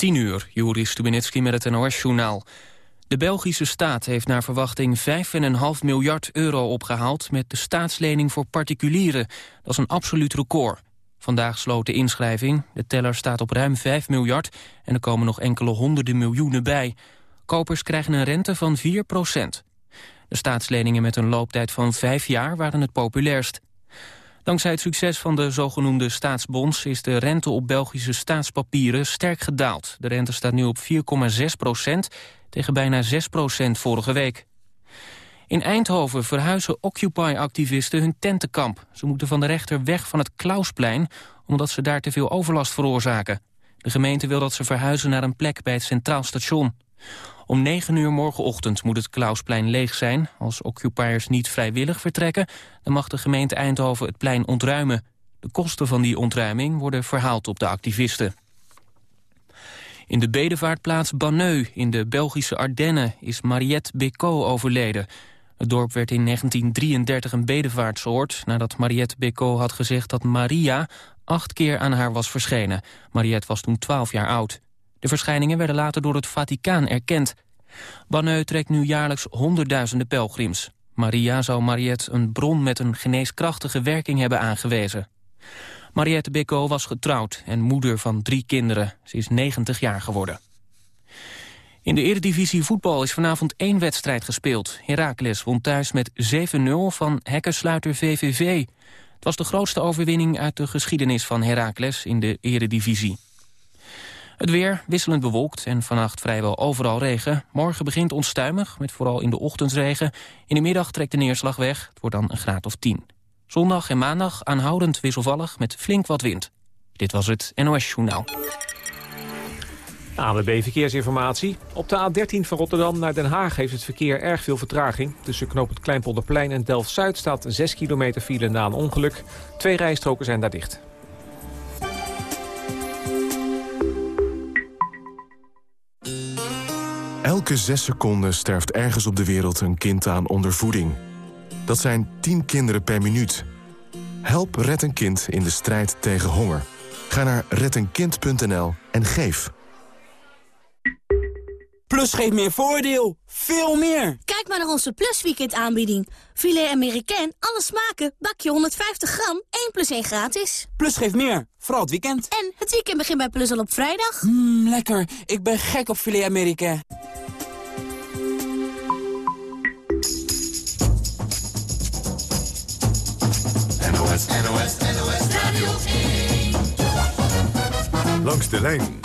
10 uur, Juri Stubenitski met het NOS-journaal. De Belgische staat heeft naar verwachting 5,5 miljard euro opgehaald... met de staatslening voor particulieren. Dat is een absoluut record. Vandaag sloot de inschrijving. De teller staat op ruim 5 miljard en er komen nog enkele honderden miljoenen bij. Kopers krijgen een rente van 4 procent. De staatsleningen met een looptijd van 5 jaar waren het populairst. Dankzij het succes van de zogenoemde staatsbonds... is de rente op Belgische staatspapieren sterk gedaald. De rente staat nu op 4,6 procent tegen bijna 6 procent vorige week. In Eindhoven verhuizen Occupy-activisten hun tentenkamp. Ze moeten van de rechter weg van het Klausplein... omdat ze daar te veel overlast veroorzaken. De gemeente wil dat ze verhuizen naar een plek bij het Centraal Station. Om 9 uur morgenochtend moet het Klausplein leeg zijn. Als occupiers niet vrijwillig vertrekken... dan mag de gemeente Eindhoven het plein ontruimen. De kosten van die ontruiming worden verhaald op de activisten. In de bedevaartplaats Banneux in de Belgische Ardennen... is Mariette Bécaud overleden. Het dorp werd in 1933 een bedevaartsoord... nadat Mariette Bécaud had gezegd dat Maria acht keer aan haar was verschenen. Mariette was toen 12 jaar oud. De verschijningen werden later door het Vaticaan erkend. Banneux trekt nu jaarlijks honderdduizenden pelgrims. Maria zou Mariette een bron met een geneeskrachtige werking hebben aangewezen. Mariette Beko was getrouwd en moeder van drie kinderen. Ze is 90 jaar geworden. In de Eredivisie voetbal is vanavond één wedstrijd gespeeld. Heracles won thuis met 7-0 van hekkersluiter VVV. Het was de grootste overwinning uit de geschiedenis van Heracles in de Eredivisie. Het weer wisselend bewolkt en vannacht vrijwel overal regen. Morgen begint onstuimig, met vooral in de ochtend regen. In de middag trekt de neerslag weg. Het wordt dan een graad of 10. Zondag en maandag aanhoudend wisselvallig met flink wat wind. Dit was het NOS Journaal. ANWB Verkeersinformatie. Op de A13 van Rotterdam naar Den Haag heeft het verkeer erg veel vertraging. Tussen knoop het Kleinpolderplein en Delft-Zuid staat 6 kilometer file na een ongeluk. Twee rijstroken zijn daar dicht. Elke zes seconden sterft ergens op de wereld een kind aan ondervoeding. Dat zijn 10 kinderen per minuut. Help Red een Kind in de strijd tegen honger. Ga naar reddenkind.nl en geef. Plus geeft meer voordeel. Veel meer. Kijk maar naar onze Plus Weekend aanbieding. Filet Amerikaan, alle smaken, bakje 150 gram, 1 plus 1 gratis. Plus geeft meer, vooral het weekend. En het weekend begint bij Plus al op vrijdag. Mmm, lekker. Ik ben gek op Filet Amerikaan. NOS, NOS, NOS Radio 1. Langs de lijn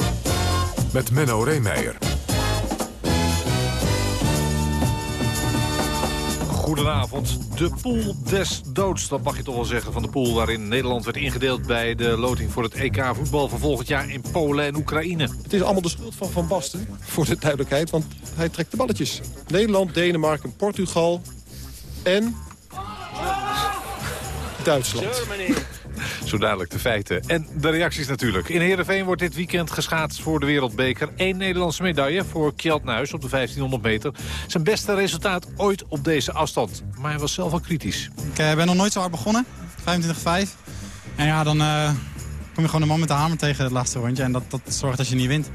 met Menno Reemeijer. Goedenavond. De pool des doods, dat mag je toch wel zeggen, van de pool waarin Nederland werd ingedeeld bij de loting voor het EK voetbal van volgend jaar in Polen en Oekraïne. Het is allemaal de schuld van Van Basten, voor de duidelijkheid, want hij trekt de balletjes. Nederland, Denemarken, Portugal en Duitsland. Zo duidelijk de feiten. En de reacties natuurlijk. In Heerenveen wordt dit weekend geschaatst voor de Wereldbeker. Eén Nederlandse medaille voor Kjeld Nuis op de 1500 meter. Zijn beste resultaat ooit op deze afstand. Maar hij was zelf al kritisch. Ik ben nog nooit zo hard begonnen. 25-5. En ja, dan uh, kom je gewoon de man met de hamer tegen het laatste rondje. En dat, dat zorgt dat je niet wint.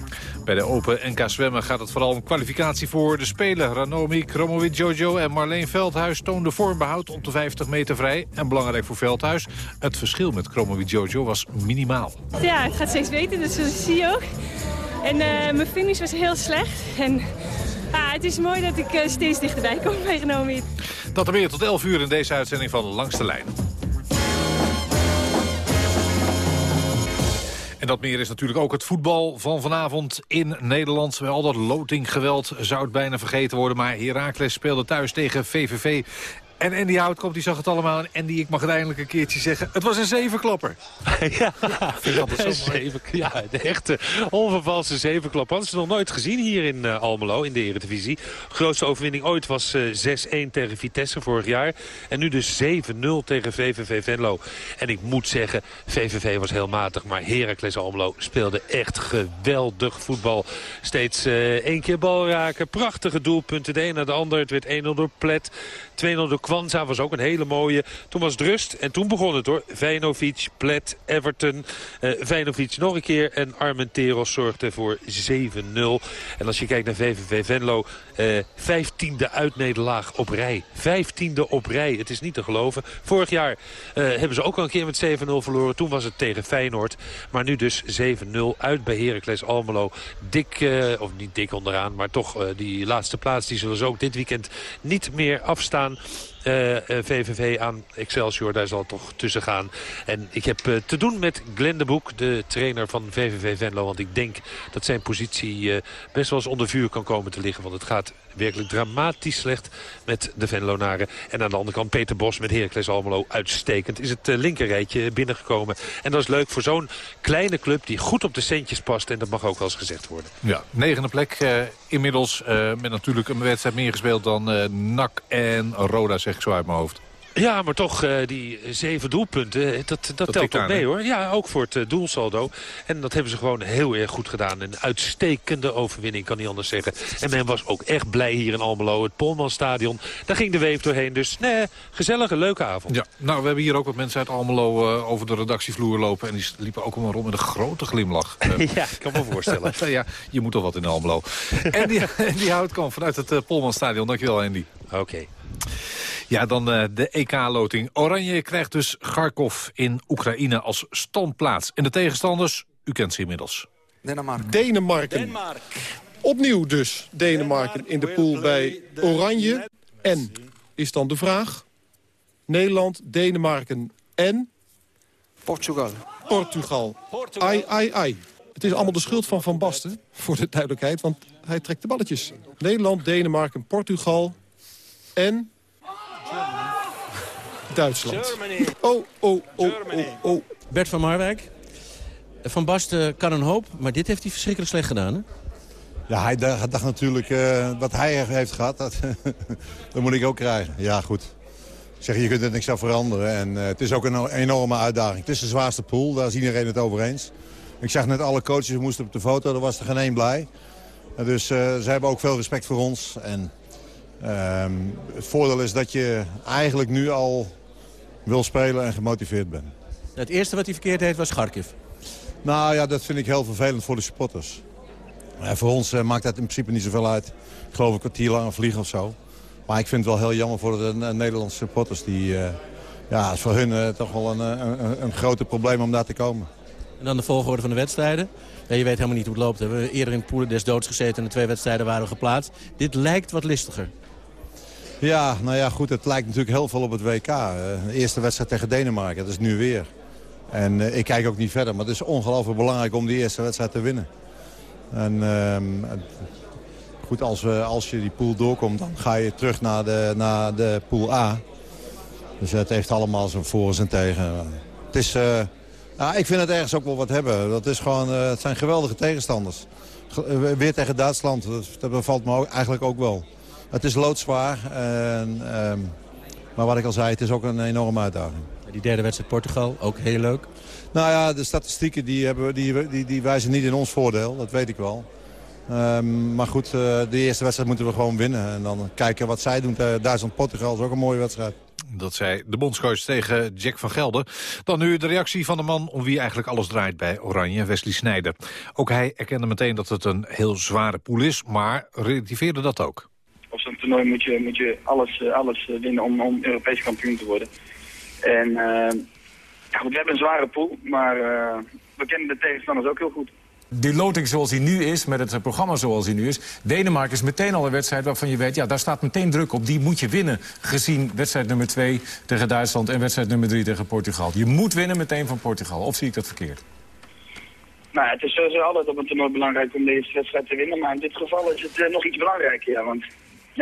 Bij de Open NK Zwemmen gaat het vooral om kwalificatie voor de Spelen. Ranomi, Kromowit Jojo en Marleen Veldhuis toonden vormbehoud op de 50 meter vrij. En belangrijk voor Veldhuis, het verschil met Kromowit Jojo was minimaal. Ja, het gaat steeds beter, dus dat zie je ook. En uh, mijn finish was heel slecht. En ah, het is mooi dat ik uh, steeds dichterbij kom bij Ranomi. Dat er meer tot 11 uur in deze uitzending van Langs de Lijn. Dat meer is natuurlijk ook het voetbal van vanavond in Nederland. Bij al dat lotinggeweld zou het bijna vergeten worden. Maar Heracles speelde thuis tegen VVV. En Andy Houtkamp die zag het allemaal. En Andy, ik mag het eindelijk een keertje zeggen. Het was een zevenklapper. ja, ja, zeven, ja, de echte onvervalste zevenklapper. Hadden ze nog nooit gezien hier in uh, Almelo, in de Eredivisie. Grootste overwinning ooit was uh, 6-1 tegen Vitesse vorig jaar. En nu dus 7-0 tegen VVV Venlo. En ik moet zeggen, VVV was heel matig. Maar Heracles Almelo speelde echt geweldig voetbal. Steeds uh, één keer bal raken. Prachtige doelpunten. De een naar de ander. Het werd 1-0 door Plet. 2-0 door Kwanza was ook een hele mooie. Toen was het rust en toen begon het hoor. Vijnovic, Plet, Everton, uh, nog een keer. En Armenteros zorgde voor 7-0. En als je kijkt naar VVV Venlo, uh, vijftiende uitnederlaag op rij. Vijftiende op rij, het is niet te geloven. Vorig jaar uh, hebben ze ook al een keer met 7-0 verloren. Toen was het tegen Feyenoord. Maar nu dus 7-0 uit bij Heracles Almelo. Dik, uh, of niet dik onderaan, maar toch die laatste plaats... die zullen ze ook dit weekend niet meer afstaan. Uh, uh, VVV aan Excelsior, daar zal toch tussen gaan. En ik heb uh, te doen met Glenn de Boek, de trainer van VVV Venlo. Want ik denk dat zijn positie best wel eens onder vuur kan komen te liggen. Want het gaat werkelijk dramatisch slecht met de Venlonaren. En aan de andere kant Peter Bos met Heracles Almelo uitstekend. Is het linkerrijtje binnengekomen. En dat is leuk voor zo'n kleine club die goed op de centjes past. En dat mag ook wel eens gezegd worden. Ja, negende plek inmiddels. met natuurlijk een wedstrijd meer gespeeld dan NAC en Roda zeg ik zo uit mijn hoofd. Ja, maar toch, uh, die zeven doelpunten, dat, dat, dat telt toch mee hoor. Ja, ook voor het uh, doelsaldo. En dat hebben ze gewoon heel erg goed gedaan. Een uitstekende overwinning, kan niet anders zeggen. En men was ook echt blij hier in Almelo. Het Polmanstadion, daar ging de weef doorheen. Dus nee, gezellige, leuke avond. Ja, nou, we hebben hier ook wat mensen uit Almelo uh, over de redactievloer lopen. En die liepen ook allemaal rond met een grote glimlach. ja, ik kan me voorstellen. ja, je moet toch wat in Almelo. en die, die houdt kan vanuit het Polmanstadion. Dankjewel, Andy. Oké. Okay. Ja, dan uh, de EK-loting. Oranje krijgt dus Kharkov in Oekraïne als standplaats. En de tegenstanders, u kent ze inmiddels. Denemarken. Denemarken. Denemarken. Opnieuw dus Denemarken in de pool bij Oranje. En is dan de vraag... Nederland, Denemarken en... Portugal. Portugal. Ai, ai, ai. Het is allemaal de schuld van Van Basten, voor de duidelijkheid, want hij trekt de balletjes. Nederland, Denemarken, Portugal en Duitsland. Oh, oh, oh, oh, oh. Bert van Marwijk. Van Basten kan een hoop, maar dit heeft hij verschrikkelijk slecht gedaan, hè? Ja, hij dacht natuurlijk, uh, wat hij heeft gehad, dat, dat moet ik ook krijgen. Ja, goed. Ik zeg, je kunt er niks aan veranderen. En uh, het is ook een enorme uitdaging. Het is de zwaarste pool, daar is iedereen het over eens. Ik zag net alle coaches moesten op de foto, daar was er geen één blij. dus uh, ze hebben ook veel respect voor ons. En Um, het voordeel is dat je eigenlijk nu al wil spelen en gemotiveerd bent. Het eerste wat hij verkeerd heeft was Kharkiv. Nou ja, dat vind ik heel vervelend voor de supporters. Voor ons uh, maakt dat in principe niet zoveel uit. Ik geloof een kwartier langer vliegen of zo. Maar ik vind het wel heel jammer voor de uh, Nederlandse supporters. Die, ja, is voor hun toch wel een, een, een grote probleem om daar te komen. En dan de volgorde van de wedstrijden. Ja, je weet helemaal niet hoe het loopt. We hebben eerder in Poelen des doods gezeten en de twee wedstrijden waren geplaatst. Dit lijkt wat listiger. Ja, nou ja, goed, het lijkt natuurlijk heel veel op het WK. De eerste wedstrijd tegen Denemarken, dat is nu weer. En uh, ik kijk ook niet verder, maar het is ongelooflijk belangrijk om die eerste wedstrijd te winnen. En uh, goed, als, we, als je die pool doorkomt, dan ga je terug naar de, naar de pool A. Dus het heeft allemaal zijn voor en tegen. Het is, nou, ik vind het ergens ook wel wat hebben. Dat is gewoon, het zijn geweldige tegenstanders. Weer tegen Duitsland, dat, dat bevalt me eigenlijk ook wel. Het is loodzwaar. En, um, maar wat ik al zei, het is ook een enorme uitdaging. Die derde wedstrijd Portugal, ook heel leuk. Nou ja, de statistieken die, hebben, die, die, die wijzen niet in ons voordeel. Dat weet ik wel. Um, maar goed, uh, de eerste wedstrijd moeten we gewoon winnen. En dan kijken wat zij doen. Duitsland-Portugal is ook een mooie wedstrijd. Dat zei de bondscoach tegen Jack van Gelder. Dan nu de reactie van de man om wie eigenlijk alles draait bij Oranje, Wesley Snijder. Ook hij erkende meteen dat het een heel zware pool is, maar relativeerde dat ook op zo'n toernooi moet je, moet je alles, eh, alles eh, winnen om, om Europees kampioen te worden. En uh, ja, goed, we hebben een zware pool, maar we kennen de tegenstanders ook heel goed. Die loting zoals die nu is, met het programma zoals die nu is... Denemarken is meteen al een wedstrijd waarvan je weet... ja, daar staat meteen druk op, die moet je winnen. Gezien wedstrijd nummer 2 tegen Duitsland en wedstrijd nummer 3 tegen Portugal. Je moet winnen meteen van Portugal, of zie ik dat verkeerd? Nou, het is sowieso altijd op een toernooi belangrijk om deze wedstrijd te winnen. Maar in dit geval is het nog iets belangrijker, ja. Want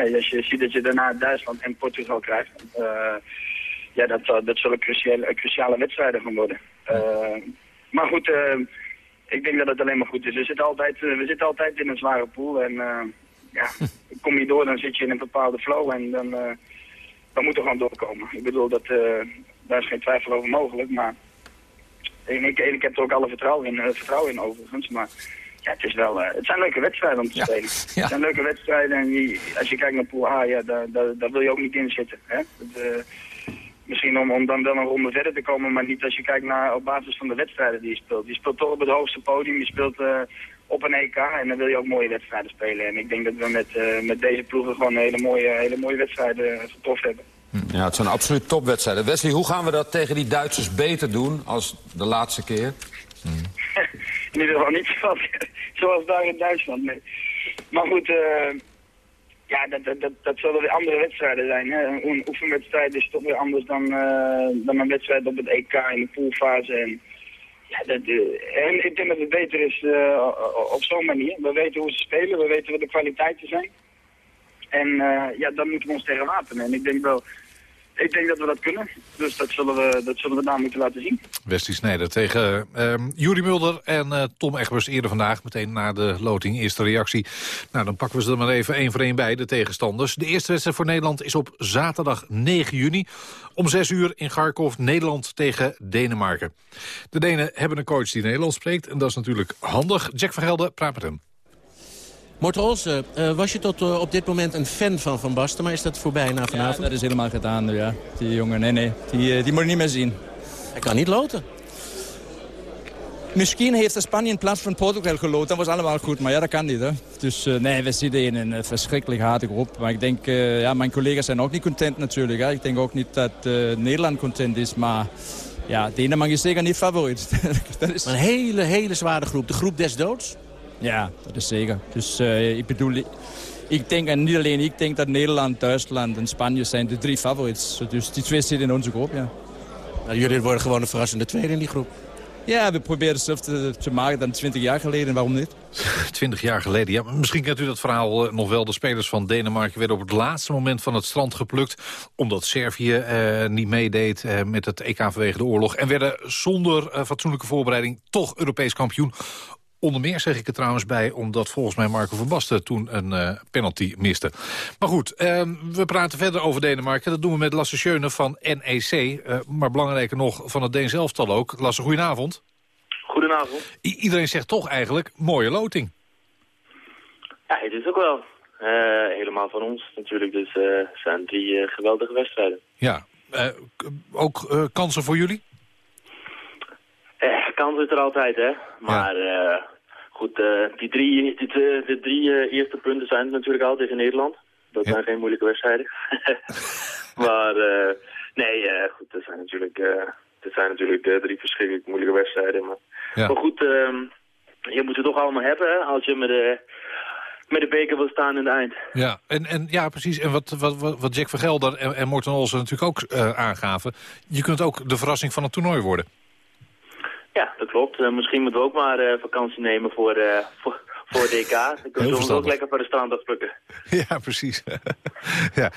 nee, als je ziet dat je daarna Duitsland en Portugal krijgt, uh, ja, dat, dat zullen cruciale, cruciale wedstrijden gaan worden. Maar goed, ik denk dat het alleen maar goed is. We zitten altijd, we zitten altijd in een zware pool en ja, kom je door, dan zit je in een bepaalde flow en dan, dan moet er gewoon doorkomen. Ik bedoel, dat, daar is geen twijfel over mogelijk, maar en ik, ik heb er ook alle vertrouwen in, vertrouwen in overigens, maar ja, het, is wel, eh, het zijn leuke wedstrijden om te spelen. Het zijn leuke wedstrijden en die, als je kijkt naar Pool A, ja, daar, daar, daar wil je ook niet in zitten. Hè? Dat, eh, misschien om, om dan wel een ronde verder te komen, maar niet als je kijkt naar op basis van de wedstrijden die je speelt. Je speelt toch op het hoogste podium, je speelt eh, op een EK en dan wil je ook mooie wedstrijden spelen. En ik denk dat we met, met deze ploegen gewoon hele mooie, hele mooie wedstrijden getroffen hebben. Ja, het zijn absoluut topwedstrijden. Wesley, hoe gaan we dat tegen die Duitsers beter doen als de laatste keer? in ieder geval niet zoals, zoals daar in Duitsland. Nee. Maar goed, eh, ja, dat, dat, dat, dat zullen weer andere wedstrijden zijn. Hè. Een oefenwedstrijd is toch weer anders dan, eh, dan een wedstrijd op het EK in de poolfase. En, ja, dat, eh, en ik denk dat het beter is op zo'n manier. We weten hoe ze spelen, we weten wat de kwaliteiten zijn. En ja, dan moeten we ons tegen wapenen. En ik denk wel, ik denk dat we dat kunnen. Dus dat zullen we, dat zullen we daar moeten laten zien. Wesley Snijder tegen ehm Juri Mulder en eh, Tom Egbers eerder vandaag. Meteen na de loting, eerste reactie. Nou, dan pakken we ze er maar even één voor één bij, de tegenstanders. De eerste wedstrijd voor Nederland is op zaterdag 9 juni. Om 6 uur in Kharkov, Nederland tegen Denemarken. De Denen hebben een coach die Nederlands spreekt. En dat is natuurlijk handig. Jack van Gelder praat met hem. Mort Olsen, eh, was je tot eh, op dit moment een fan van Van Basten, maar is dat voorbij na vanavond? Ja, dat is helemaal gedaan, ja. Die jongen, nee, nee, die, eh, die moet je niet meer zien. Hij kan niet loten. Misschien heeft de Spanje in plaats van Portugal geloten. Dat was allemaal goed, maar ja, dat kan niet. Hè. Dus uh, nee, we zitten in een verschrikkelijk harde groep. Maar ik denk, uh, ja, mijn collega's zijn ook niet content natuurlijk. Hè. Ik denk ook niet dat uh, Nederland content is, maar... Ja, Denemarken is zeker niet favoriet. dat is... Een hele, hele zware groep. De groep des doods? Ja, dat is zeker. Dus uh, ik bedoel, ik denk, en niet alleen ik denk dat Nederland, Duitsland en Spanje zijn de drie favoriets. Dus die twee zitten in onze groep, ja. Nou, jullie worden gewoon een verrassende tweede in die groep. Ja, we proberen hetzelfde te, te maken dan 20 jaar geleden. Waarom niet? 20 jaar geleden, ja. Misschien kent u dat verhaal uh, nog wel. De spelers van Denemarken werden op het laatste moment van het strand geplukt... omdat Servië uh, niet meedeed uh, met het EK vanwege de oorlog... en werden zonder fatsoenlijke voorbereiding toch Europees kampioen. Onder meer zeg ik er trouwens bij, omdat volgens mij Marco van Basten toen een uh, penalty miste. Maar goed, uh, we praten verder over Denemarken. Dat doen we met Lasse Schöne van NEC. Uh, maar belangrijker nog, van het Deen zelftal ook. Lasse, goedenavond. Goedenavond. I iedereen zegt toch eigenlijk, mooie loting. Ja, het is ook wel. Uh, helemaal van ons natuurlijk. Dus het zijn drie geweldige wedstrijden. Ja, ook kansen voor jullie? Eh, kans is er altijd, hè. Maar ja. uh, goed, uh, die drie, die, de drie eerste punten zijn natuurlijk al tegen Nederland. Dat ja. zijn geen moeilijke wedstrijden. maar nee, goed, dat zijn natuurlijk, dat zijn natuurlijk drie verschrikkelijk moeilijke wedstrijden. Maar, ja. maar goed, je moet het toch allemaal hebben, hè, als je met de met de beker wil staan in het eind. Ja, en, en, ja precies. En wat, wat, wat Jack van Gelder en, en Morten Olsen natuurlijk ook uh, aangaven... je kunt ook de verrassing van het toernooi worden. Ja, dat klopt. Uh, misschien moeten we ook maar uh, vakantie nemen voor, uh, voor, voor DK. Dan kunnen we ook lekker voor de strand afplukken. Ja, precies. ja.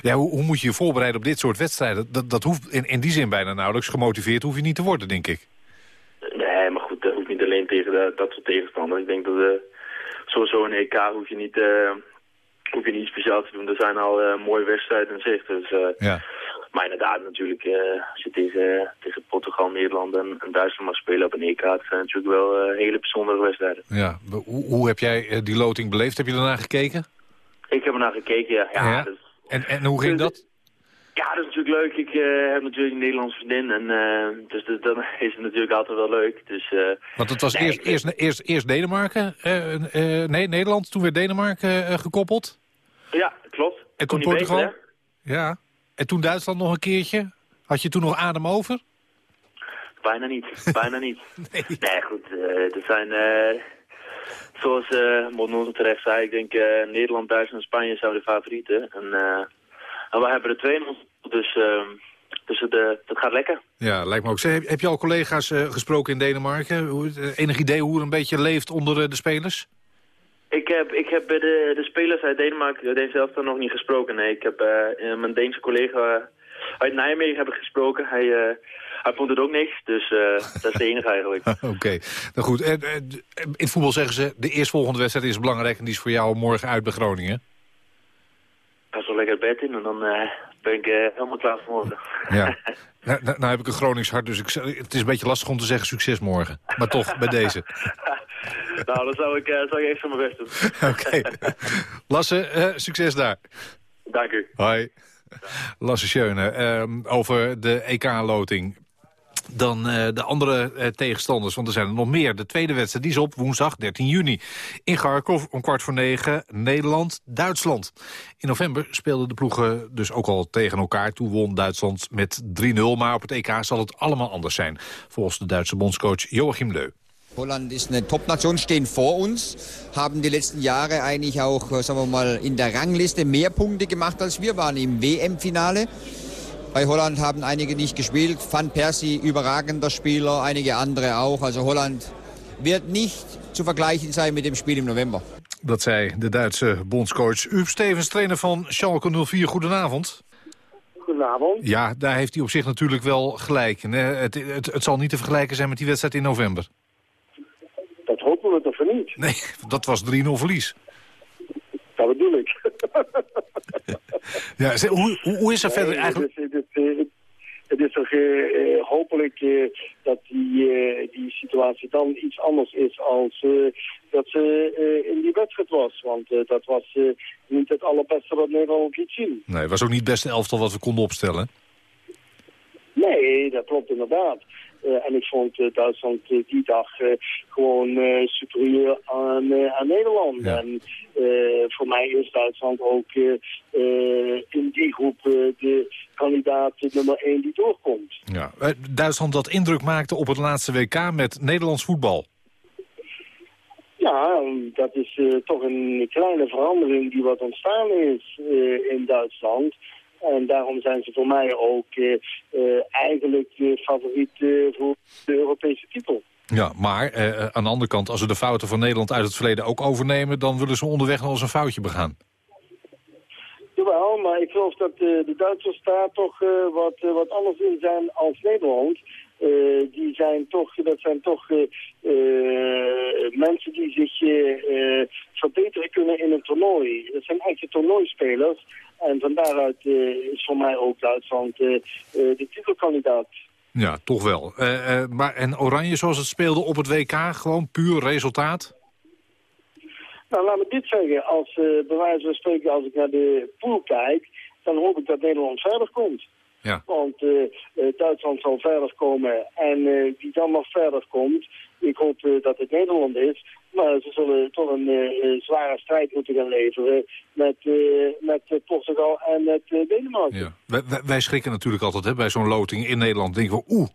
ja, hoe, hoe, moet je je voorbereiden op dit soort wedstrijden? Dat, dat hoeft in, in die zin bijna nauwelijks. Gemotiveerd hoef je niet te worden, denk ik. Nee, maar goed, dat hoeft niet alleen tegen de, dat soort tegenstanders. Ik denk dat sowieso een EK hoef je niet... hoef je niet speciaal te doen. Er zijn al mooie wedstrijden in zicht. Dus, ja. Maar inderdaad, natuurlijk, uh, als je tegen, tegen Portugal, Nederland en, en, Duitsland mag spelen op een EK, dat zijn natuurlijk wel uh, hele bijzondere wedstrijden. Ja, hoe, hoe heb jij uh, die loting beleefd? Heb je ernaar gekeken? Ik heb ernaar gekeken, ja. ja, ja? Dus, en, en hoe ging dat? Ja, dat is natuurlijk leuk. Ik heb natuurlijk een Nederlandse vriendin en dus, dus dan is het natuurlijk altijd wel leuk. Dus, Want het was nee, eerst, eerst, eerst, eerst Denemarken, nee, Nederland, toen werd Denemarken gekoppeld? Ja, klopt. En toen Portugal? Beter, ja. En toen Duitsland nog een keertje? Had je toen nog adem over? Bijna niet, bijna niet. nee. nee. goed, uh, er zijn, uh, zoals uh, terecht zei, ik denk Nederland, Duitsland en Spanje zijn de favorieten. En, en wij hebben er twee in ons, dus, dus het, het gaat lekker. Ja, lijkt me ook. Heb, heb je al collega's gesproken in Denemarken? Enig idee hoe het een beetje leeft onder de spelers? Ik heb, ik heb de, de spelers uit Denemarken, deze zelf nog niet gesproken. Nee, ik heb uh, mijn Deense collega uit Nijmegen heb ik gesproken. Hij, uh, hij vond het ook niks, dus uh, dat is de enige eigenlijk. Oké, okay. nou goed. in het voetbal zeggen ze, de eerstvolgende wedstrijd is belangrijk... en die is voor jou morgen uit bij Groningen. Ik ga zo lekker het bed in en dan ben ik helemaal klaar voor morgen. Ja. nou, nou, nou, heb ik een Gronings hart, dus ik, het is een beetje lastig om te zeggen succes morgen. Maar toch, bij deze. nou, dan zou ik, uh, zou ik extra mijn best doen. Oké. Lasse, uh, succes daar. Dank u. Hoi. Lasse Schöne, uh, over de EK-loting dan uh, de andere uh, tegenstanders. Want er zijn er nog meer. De tweede wedstrijd die is op woensdag 13 juni. In Kharkov om kwart voor negen Nederland-Duitsland. In november speelden de ploegen dus ook al tegen elkaar. Toen won Duitsland met 3-0. Maar op het EK zal het allemaal anders zijn. Volgens de Duitse bondscoach Joachim Leu. Holland ist eine Top-Nation, stehen vor uns, haben die letzten Jahre eigentlich auch, äh, sagen wir mal, in der Rangliste mehr Punkte gemacht als wir waren im WM-Finale. Bei Holland haben einige nicht gespielt. Van Persie, überragender Spieler, einige andere auch. Also Holland wird nicht zu vergleichen sein mit dem Spiel im November. Dat zei de Duitse bondscoach Uub Stevens, trainer van Schalke 04. Goedenavond. Goedenavond. Ja, daar heeft hij op zich natuurlijk wel gelijk. Het, het, het zal niet te vergelijken zijn met die wedstrijd in november. We niet? Nee, dat was 3-0 verlies. Dat bedoel ik. ja, hoe, hoe is er verder eigenlijk... Het, het, het, het is toch uh, hopelijk uh, dat die, uh, die situatie dan iets anders is als dat ze in die wedstrijd was. Want dat was niet het allerbeste wat Nederland liet zien. Nee, het was ook niet het beste elftal wat we konden opstellen. Nee, dat klopt inderdaad. Uh, en ik vond uh, Duitsland uh, die dag gewoon superieur aan, aan Nederland. Ja. En voor mij is Duitsland ook in die groep de kandidaat nummer 1 die doorkomt. Ja. Duitsland dat indruk maakte op het laatste WK met Nederlands voetbal. Ja, dat is toch een kleine verandering die wat ontstaan is in Duitsland. En daarom zijn ze voor mij ook uh, uh, eigenlijk de favoriet uh, voor de Europese titel. Ja, maar aan de andere kant, als we de fouten van Nederland uit het verleden ook overnemen... dan willen ze onderweg nog eens een foutje begaan. Jawel, maar ik geloof dat de Duitsers daar toch wat, wat anders in zijn als Nederland. Uh, die zijn toch, dat zijn toch uh, uh, mensen die zich verbeteren kunnen in een toernooi. Dat zijn echte toernooispelers. En van daaruit is voor mij ook Duitsland de titelkandidaat. Ja, toch wel. maar en Oranje zoals het speelde op het WK, gewoon puur resultaat? Nou, laat me dit zeggen. Als, bij wijze van spreken, als ik naar de pool kijk, dan hoop ik dat Nederland verder komt. Ja. Want uh, Duitsland zal verder komen en uh, wie dan nog verder komt, ik hoop uh, dat het Nederland is. Maar ze zullen toch een zware strijd moeten gaan leveren met, met Portugal en met Denemarken. Ja. Wij, wij, schrikken natuurlijk altijd hè, bij zo'n loting in Nederland. Denken we, oeh,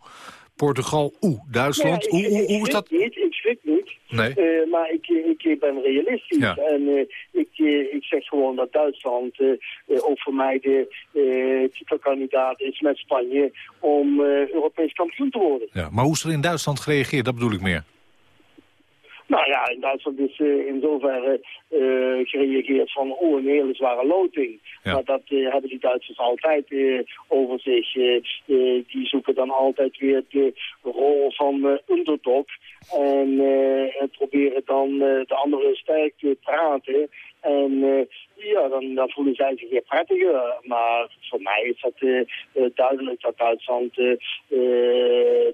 Portugal, oeh, Duitsland. Hoe, hoe, hoe is dat? Niet, ik schrik niet. Nee. Uh, maar ik, ik ben realistisch. Ja. En uh, ik, uh, ik zeg gewoon dat Duitsland ook voor mij de titelkandidaat is met Spanje om Europees kampioen te worden. Ja, maar hoe is er in Duitsland gereageerd? Dat bedoel ik meer. Nou ja, in Duitsland is uh, in zoverre uh, gereageerd van oh, een hele zware loting. Ja. Maar dat uh, hebben die Duitsers altijd over zich. die zoeken dan altijd weer de rol van underdog. En, en proberen dan de anderen sterk te praten. En ja, dan, dan, voelen zij zich weer prettiger. Maar voor mij is dat uh, duidelijk dat Duitsland uh,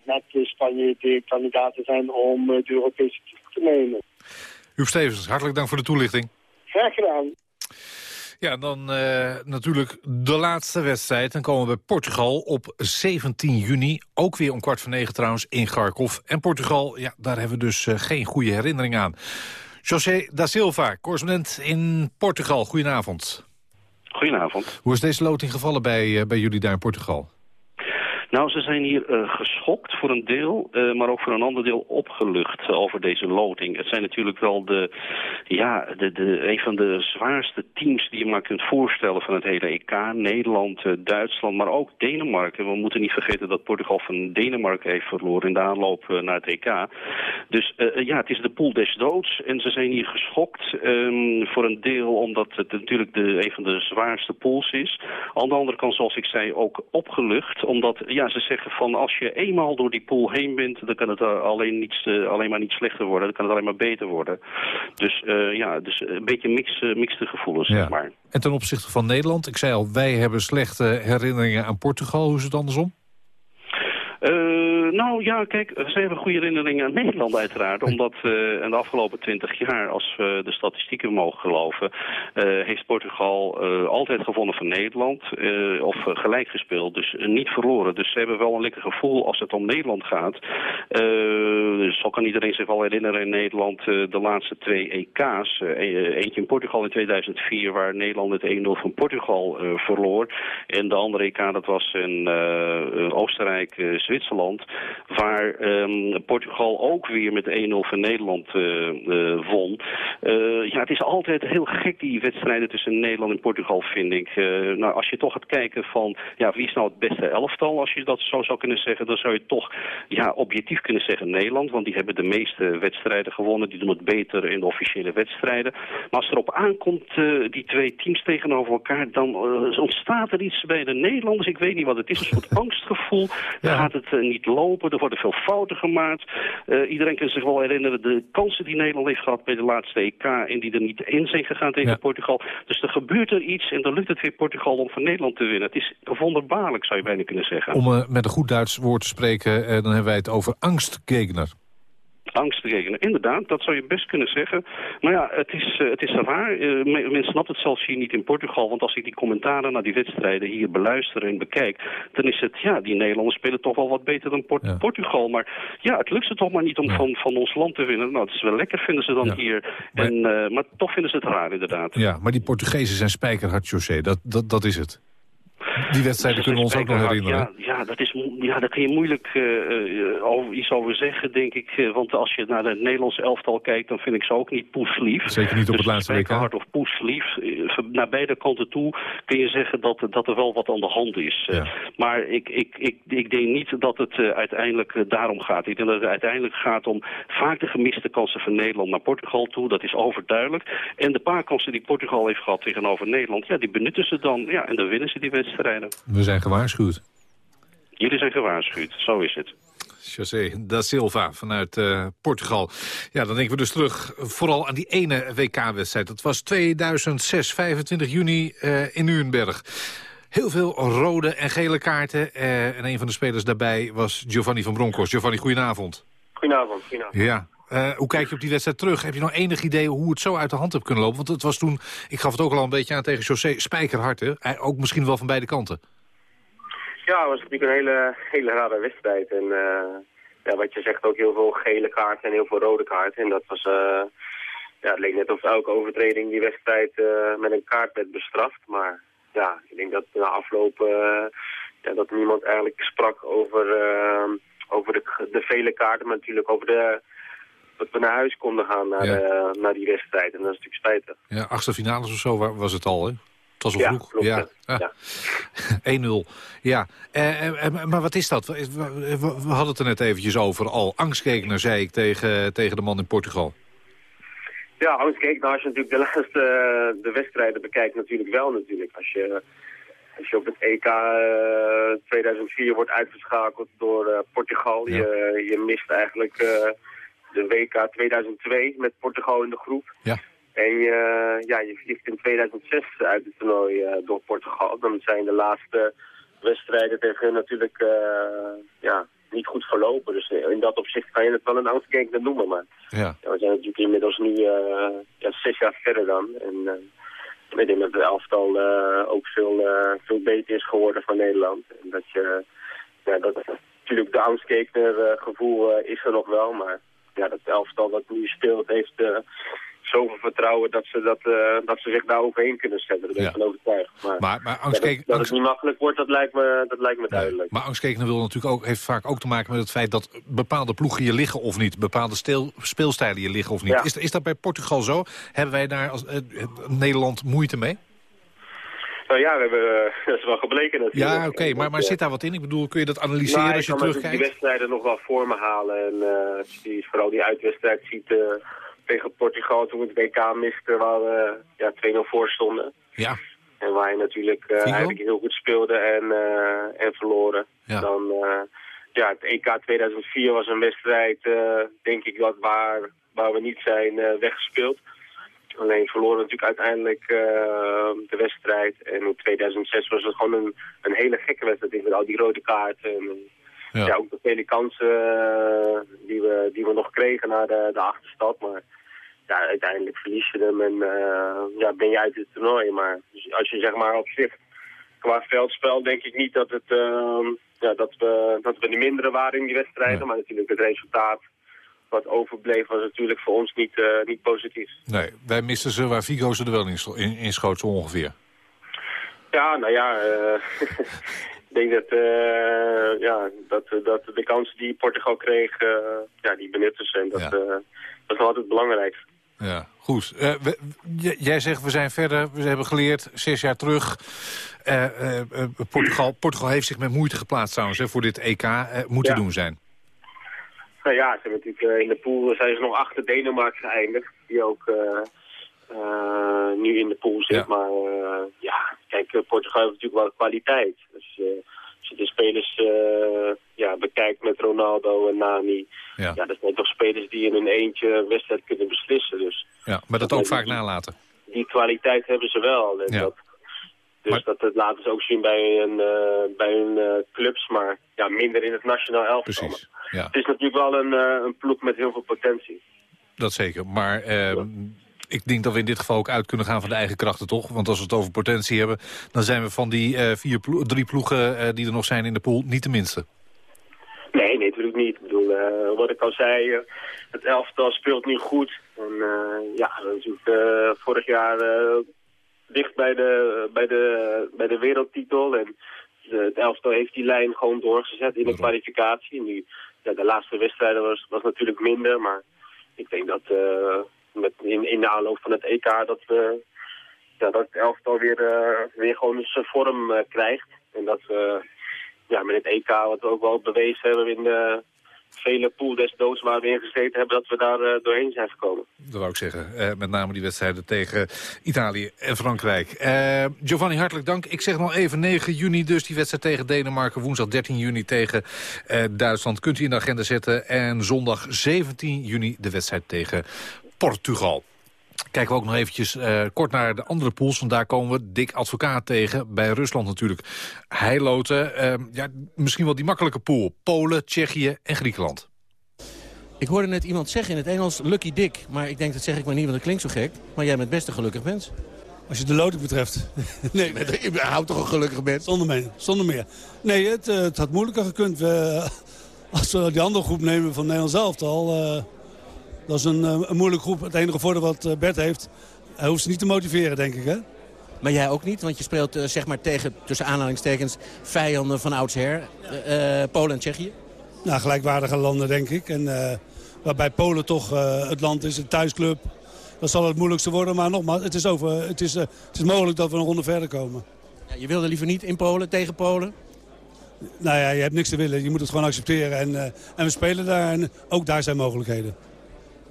net Spanje de kandidaten zijn om de Europese te nemen. Huub Stevens, hartelijk dank voor de toelichting. Graag gedaan. Ja, dan uh, natuurlijk de laatste wedstrijd. Dan komen we bij Portugal op 17 juni. Ook weer om kwart voor negen trouwens in Kharkov. En Portugal, ja, daar hebben we dus uh, geen goede herinnering aan. José da Silva, correspondent in Portugal. Goedenavond. Goedenavond. Hoe is deze loting gevallen bij, uh, bij jullie daar in Portugal? Nou, ze zijn hier uh, geschokt voor een deel, uh, maar ook voor een ander deel opgelucht uh, over deze loting. Het zijn natuurlijk wel de, ja, de, de, een van de zwaarste teams die je maar kunt voorstellen van het hele EK. Nederland, Duitsland, maar ook Denemarken. We moeten niet vergeten dat Portugal van Denemarken heeft verloren in de aanloop naar het EK. Dus ja, het is de pool des doods en ze zijn hier geschokt um, voor een deel omdat het natuurlijk de, een van de zwaarste pools is. Aan de andere kant, zoals ik zei, ook opgelucht, omdat... Ja, ja, ze zeggen van als je eenmaal door die pool heen bent, dan kan het alleen, niet, uh, alleen maar niet slechter worden. Dan kan het alleen maar beter worden. Dus uh, ja, dus een beetje mix, mixte gevoelens, ja. zeg maar. En ten opzichte van Nederland, ik zei al, wij hebben slechte herinneringen aan Portugal. Hoe is het andersom? Uh, nou ja, kijk, ze hebben goede herinneringen aan Nederland uiteraard. Omdat uh, in de afgelopen twintig jaar, als we de statistieken mogen geloven... Uh, heeft Portugal altijd gewonnen van Nederland. of gelijk gespeeld, dus niet verloren. Dus ze hebben wel een lekker gevoel als het om Nederland gaat. dus zo kan iedereen zich wel herinneren in Nederland de laatste twee EK's. eentje in Portugal in 2004, waar Nederland het 1-0 van Portugal verloor. En de andere EK, dat was in Oostenrijk, Zwitserland, waar um, Portugal ook weer met 1-0 van Nederland uh, uh, won. Uh, ja, het is altijd heel gek die wedstrijden tussen Nederland en Portugal, vind ik. nou, als je toch gaat kijken van, ja, wie is nou het beste elftal, als je dat zo zou kunnen zeggen, dan zou je toch, ja, objectief kunnen zeggen Nederland, want die hebben de meeste wedstrijden gewonnen, die doen het beter in de officiële wedstrijden. Maar als er op aankomt, die twee teams tegenover elkaar, dan ontstaat er iets bij de Nederlanders, ik weet niet wat het is, een soort angstgevoel. Ja. gaat het niet lopen, er worden veel fouten gemaakt. Uh, iedereen kan zich wel herinneren de kansen die Nederland heeft gehad bij de laatste EK... en die er niet in zijn gegaan tegen Portugal. Dus er gebeurt er iets en dan lukt het weer Portugal om van Nederland te winnen. Het is wonderbaarlijk, zou je bijna kunnen zeggen. Om uh, met een goed Duits woord te spreken, dan hebben wij het over angstgegner angstregenen. Inderdaad, dat zou je best kunnen zeggen. Maar ja, het is, uh, het is raar. Uh, men snapt het zelfs hier niet in Portugal. Want als ik die commentaren naar die wedstrijden hier beluister en bekijk... dan is het, ja, die Nederlanders spelen toch wel wat beter dan Port ja. Portugal. Maar ja, het lukt ze toch maar niet om ja. van, van ons land te winnen. Nou, het is wel lekker, vinden ze dan ja. hier. Maar, en, uh, maar toch vinden ze het raar, inderdaad. Ja, maar die Portugezen zijn spijkerhard, José. Dat, dat, dat is het. Die wedstrijden kunnen we ons ook nog herinneren. Ja, ja, dat is, ja, daar kun je moeilijk uh, over, iets over zeggen, denk ik. Uh, want als je naar het Nederlandse elftal kijkt, dan vind ik ze ook niet poeslief. Zeker niet op dus het laatste WK. hard of poeslief. Naar beide kanten toe kun je zeggen dat, dat er wel wat aan de hand is. Ja. maar ik, ik, ik, ik denk niet dat het uiteindelijk daarom gaat. Ik denk dat het uiteindelijk gaat om vaak de gemiste kansen van Nederland naar Portugal toe. Dat is overduidelijk. En de paar kansen die Portugal heeft gehad tegenover Nederland, ja, die benutten ze dan. Ja, en dan winnen ze die We zijn gewaarschuwd. Jullie zijn gewaarschuwd, zo is het. José da Silva vanuit uh, Portugal. Ja, dan denken we dus terug vooral aan die ene WK-wedstrijd. Dat was 2006, 25 juni uh, in Nuremberg. Heel veel rode en gele kaarten. Uh, en een van de spelers daarbij was Giovanni van Bronckhorst. Giovanni, goedenavond. Goedenavond, goedenavond. Ja, uh, hoe kijk je op die wedstrijd terug? Heb je nog enig idee hoe het zo uit de hand heeft kunnen lopen? Want het was toen, ik gaf het ook al een beetje aan tegen José, spijkerhard hè? Ook misschien wel van beide kanten. Ja, het was natuurlijk een hele, hele rare wedstrijd. En uh, ja, wat je zegt, ook heel veel gele kaarten en heel veel rode kaarten. En dat was, ja, het leek net of elke overtreding die wedstrijd met een kaart werd bestraft. Maar ja, ik denk dat na afloop ja, dat niemand eigenlijk sprak over, over de, de vele kaarten, maar natuurlijk over de dat we naar huis konden gaan naar, ja. uh, naar die wedstrijd. En dat is natuurlijk spijtig. Ja, achtste finales of zo was het al, hè? Het was al ja, vroeg. Klopt, ja, ah. ja. 1-0. Ja, uh, uh, maar wat is dat? We, we, we, hadden het er net eventjes over al. Angstgekner, zei ik tegen, tegen de man in Portugal. Ja, angstgekner als je natuurlijk de laatste de wedstrijden bekijkt natuurlijk wel natuurlijk. Als je, als je op het EK 2004 wordt uitgeschakeld door Portugal, ja. je, je mist eigenlijk de WK 2002 met Portugal in de groep. Ja. En je, ja, je vliegt in 2006 uit het toernooi uh, door Portugal. Dan zijn de laatste wedstrijden tegen hun natuurlijk uh, ja, niet goed verlopen. Dus in dat opzicht kan je het wel een angstgekner noemen. Maar ja. ja. we zijn natuurlijk inmiddels nu uh, ja, zes jaar verder dan. En ik denk dat de elftal ook veel, veel beter is geworden van Nederland. En dat je, ja, dat, natuurlijk de angstgekner gevoel is er nog wel, maar ja, dat elftal dat nu speelt heeft uh, zoveel vertrouwen dat ze, dat, uh, dat ze zich daar overheen kunnen zetten. Daar ben ik ja. van overtuigd. Maar, maar, maar dat, dat angst... het niet makkelijk wordt, dat lijkt me, dat lijkt me duidelijk. Maar angstkekenen wil natuurlijk ook, heeft vaak ook te maken met het feit dat bepaalde ploegen je liggen of niet. Bepaalde steel, speelstijlen je liggen of niet. Ja. Is, is dat bij Portugal zo? Hebben wij daar als uh, Nederland moeite mee? Nou ja, we hebben, dat is wel gebleken natuurlijk. Ja, oké, okay, maar, maar zit daar wat in? Ik bedoel, kun je dat analyseren nou, als je terugkijkt? Ik kan die wedstrijden nog wel voor me halen. En uh, die, vooral die uitwedstrijd ziet tegen Portugal toen we het WK misten, waar we ja, 2-0 voor stonden. Ja. En waar je natuurlijk uh, eigenlijk heel goed speelde en, uh, en verloren. Ja. Dan, uh, ja, het EK 2004 was een wedstrijd, denk ik, dat waar, waar we niet zijn weggespeeld. Alleen verloren natuurlijk uiteindelijk uh, de wedstrijd. En in 2006 was het gewoon een, een hele gekke wedstrijd. Met al die rode kaarten. En, ja. Ja. ook de vele kansen eh, die, we, die we nog kregen naar de, de achterstad. Maar ja, uiteindelijk verlies je hem en eh, ja, ben je uit het toernooi. Maar dus als je zeg maar op zich qua veldspel denk ik niet dat, het, eh, ja, dat, we, dat we de mindere waren in die wedstrijden. Maar natuurlijk het resultaat wat overbleef was natuurlijk voor ons niet, eh, niet positief. Nee, wij misten ze waar Vigo ze er wel in, in, schoot, zo ongeveer. Ja, nou ja, eh, ik denk dat, eh, ja, dat, dat de kansen die Portugal kreeg, ja, die benutten ze. En dat, eh, dat is altijd het belangrijkste. Ja, goed. We- jij zegt, we zijn verder, we hebben geleerd, zes jaar terug. Portugal, Portugal heeft zich met moeite geplaatst trouwens hè, voor dit EK. moet te Ja. doen zijn. Nou ja, ze hebben natuurlijk eh, in de pool zijn ze nog achter Denemarken geëindigd. Die ook eh, eh, nu in de pool zit. Maar ja, kijk, Portugal heeft natuurlijk wel kwaliteit. Dus eh, als je de spelers ja, bekijkt met Ronaldo en Nani. Ja. Ja. dat zijn toch spelers die in hun eentje een wedstrijd kunnen beslissen. Dus Ja, maar dat ook vaak nalaten. die kwaliteit hebben ze wel. En Ja. dat, dus dat, dat laten ze ook zien bij hun, eh, bij hun eh, clubs, maar ja, minder in het nationaal elftal. Precies, ja. Het is natuurlijk wel een, eh, een ploeg met heel veel potentie. Dat zeker. Maar eh, ik denk dat we in dit geval ook uit kunnen gaan van de eigen krachten, toch? Want als we het over potentie hebben, dan zijn we van die vier plo- drie ploegen die er nog zijn in de pool niet de minste. Nee, nee, natuurlijk niet. Ik bedoel, wat ik al zei, het elftal speelt nu goed. En eh, ja, natuurlijk vorig jaar dicht bij de, bij, de, bij de wereldtitel. En de- het elftal heeft die lijn gewoon doorgezet in de kwalificatie. En nu, ja, de laatste wedstrijden was, was natuurlijk minder, maar ik denk dat eh, met, in, in de aanloop van het EK dat, we ja, dat het elftal weer, eh, weer gewoon zijn vorm eh, krijgt. En dat we ja, met het EK, wat we ook wel bewezen hebben in de vele pool waar we in gezeten hebben, dat we daar eh, doorheen zijn gekomen. Dat wou ik zeggen. Eh, met name die wedstrijden tegen Italië en Frankrijk. Eh, Giovanni, hartelijk dank. Ik zeg nog even 9 juni dus die wedstrijd tegen Denemarken. Woensdag 13 juni tegen Duitsland. Kunt u in de agenda zetten. En zondag 17 juni de wedstrijd tegen Portugal. Kijken we ook nog eventjes eh, kort naar de andere pools. Want daar komen we Dick Advocaat tegen. Bij Rusland natuurlijk. Heiloten. Eh, ja, misschien wel die makkelijke pool. Polen, Tsjechië en Griekenland. Ik hoorde net iemand zeggen in het Engels Lucky Dick. Maar ik denk dat zeg ik maar niet, want dat klinkt zo gek. Maar jij bent best een gelukkig mens. Als je de loting betreft. nee, je houdt toch een gelukkig mens? Zonder, mee, zonder meer. Nee, het, eh, het had moeilijker gekund. We, als we die andere groep nemen van Nederland zelf al. eh, dat is een, eh, een moeilijke groep. Het enige voordeel wat eh, Bert heeft, hij hoeft ze niet te motiveren, denk ik. Hè? Maar jij ook niet, want je speelt eh, zeg maar tegen, tussen aanhalingstekens, vijanden van oudsher. Polen en Tsjechië. Nou, gelijkwaardige landen, denk ik. En, waarbij Polen toch het land is, een thuisclub. Dat zal het moeilijkste worden. Maar nogmaals, het is, over, het is, het is mogelijk dat we een ronde verder komen. Ja, je wilde liever niet in Polen, tegen Polen? Nou ja, je hebt niks te willen. Je moet het gewoon accepteren. En, en we spelen daar. En ook daar zijn mogelijkheden.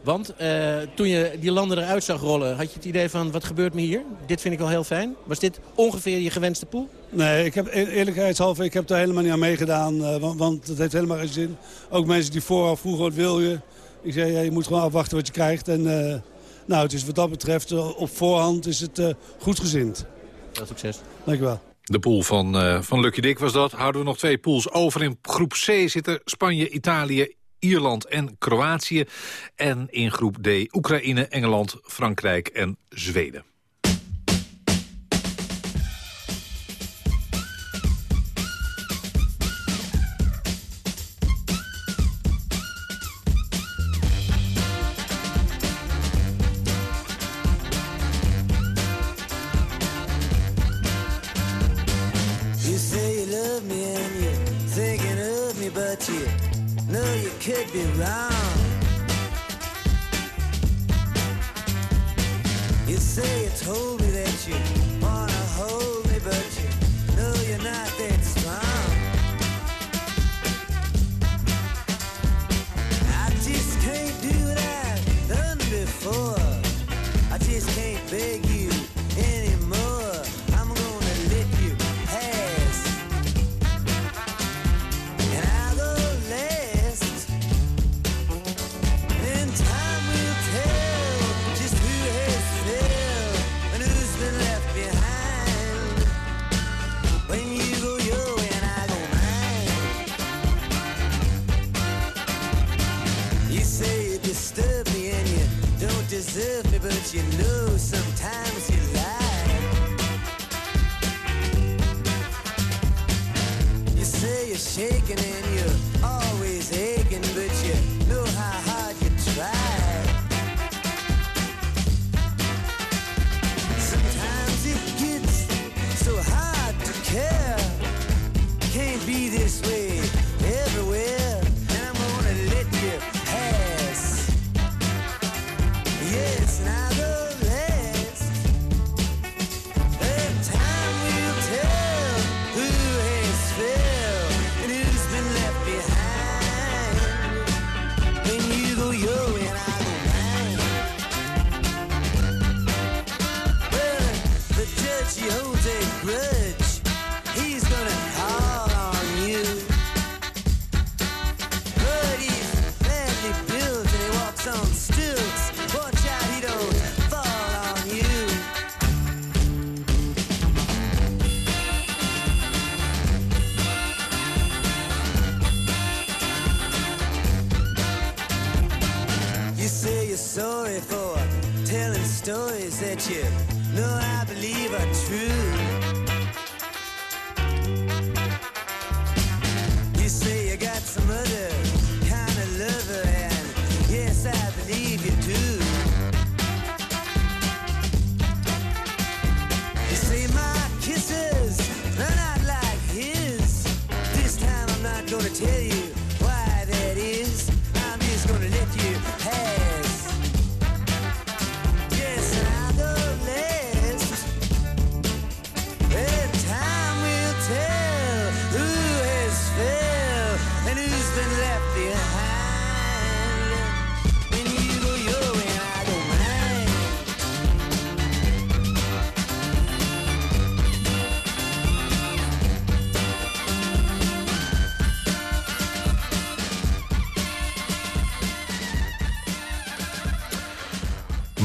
Want eh, toen je die landen eruit zag rollen, had je het idee van wat gebeurt me hier? Dit vind ik wel heel fijn. Was dit ongeveer je gewenste pool? Nee, ik heb e- eerlijkheidshalve, ik heb daar helemaal niet aan meegedaan. eh, want, want het heeft helemaal geen zin. Ook mensen die vooraf vroegen, wat wil je? Ik zei, ja, je moet gewoon afwachten wat je krijgt. En eh, nou, het is wat dat betreft, op voorhand is het eh, goed gezind. Veel succes. Dankjewel. De pool van, eh, van Lucky Dick was dat. Houden we nog twee pools over. In groep C zitten Spanje, Italië, Ierland en Kroatië. En in groep D Oekraïne, Engeland, Frankrijk en Zweden.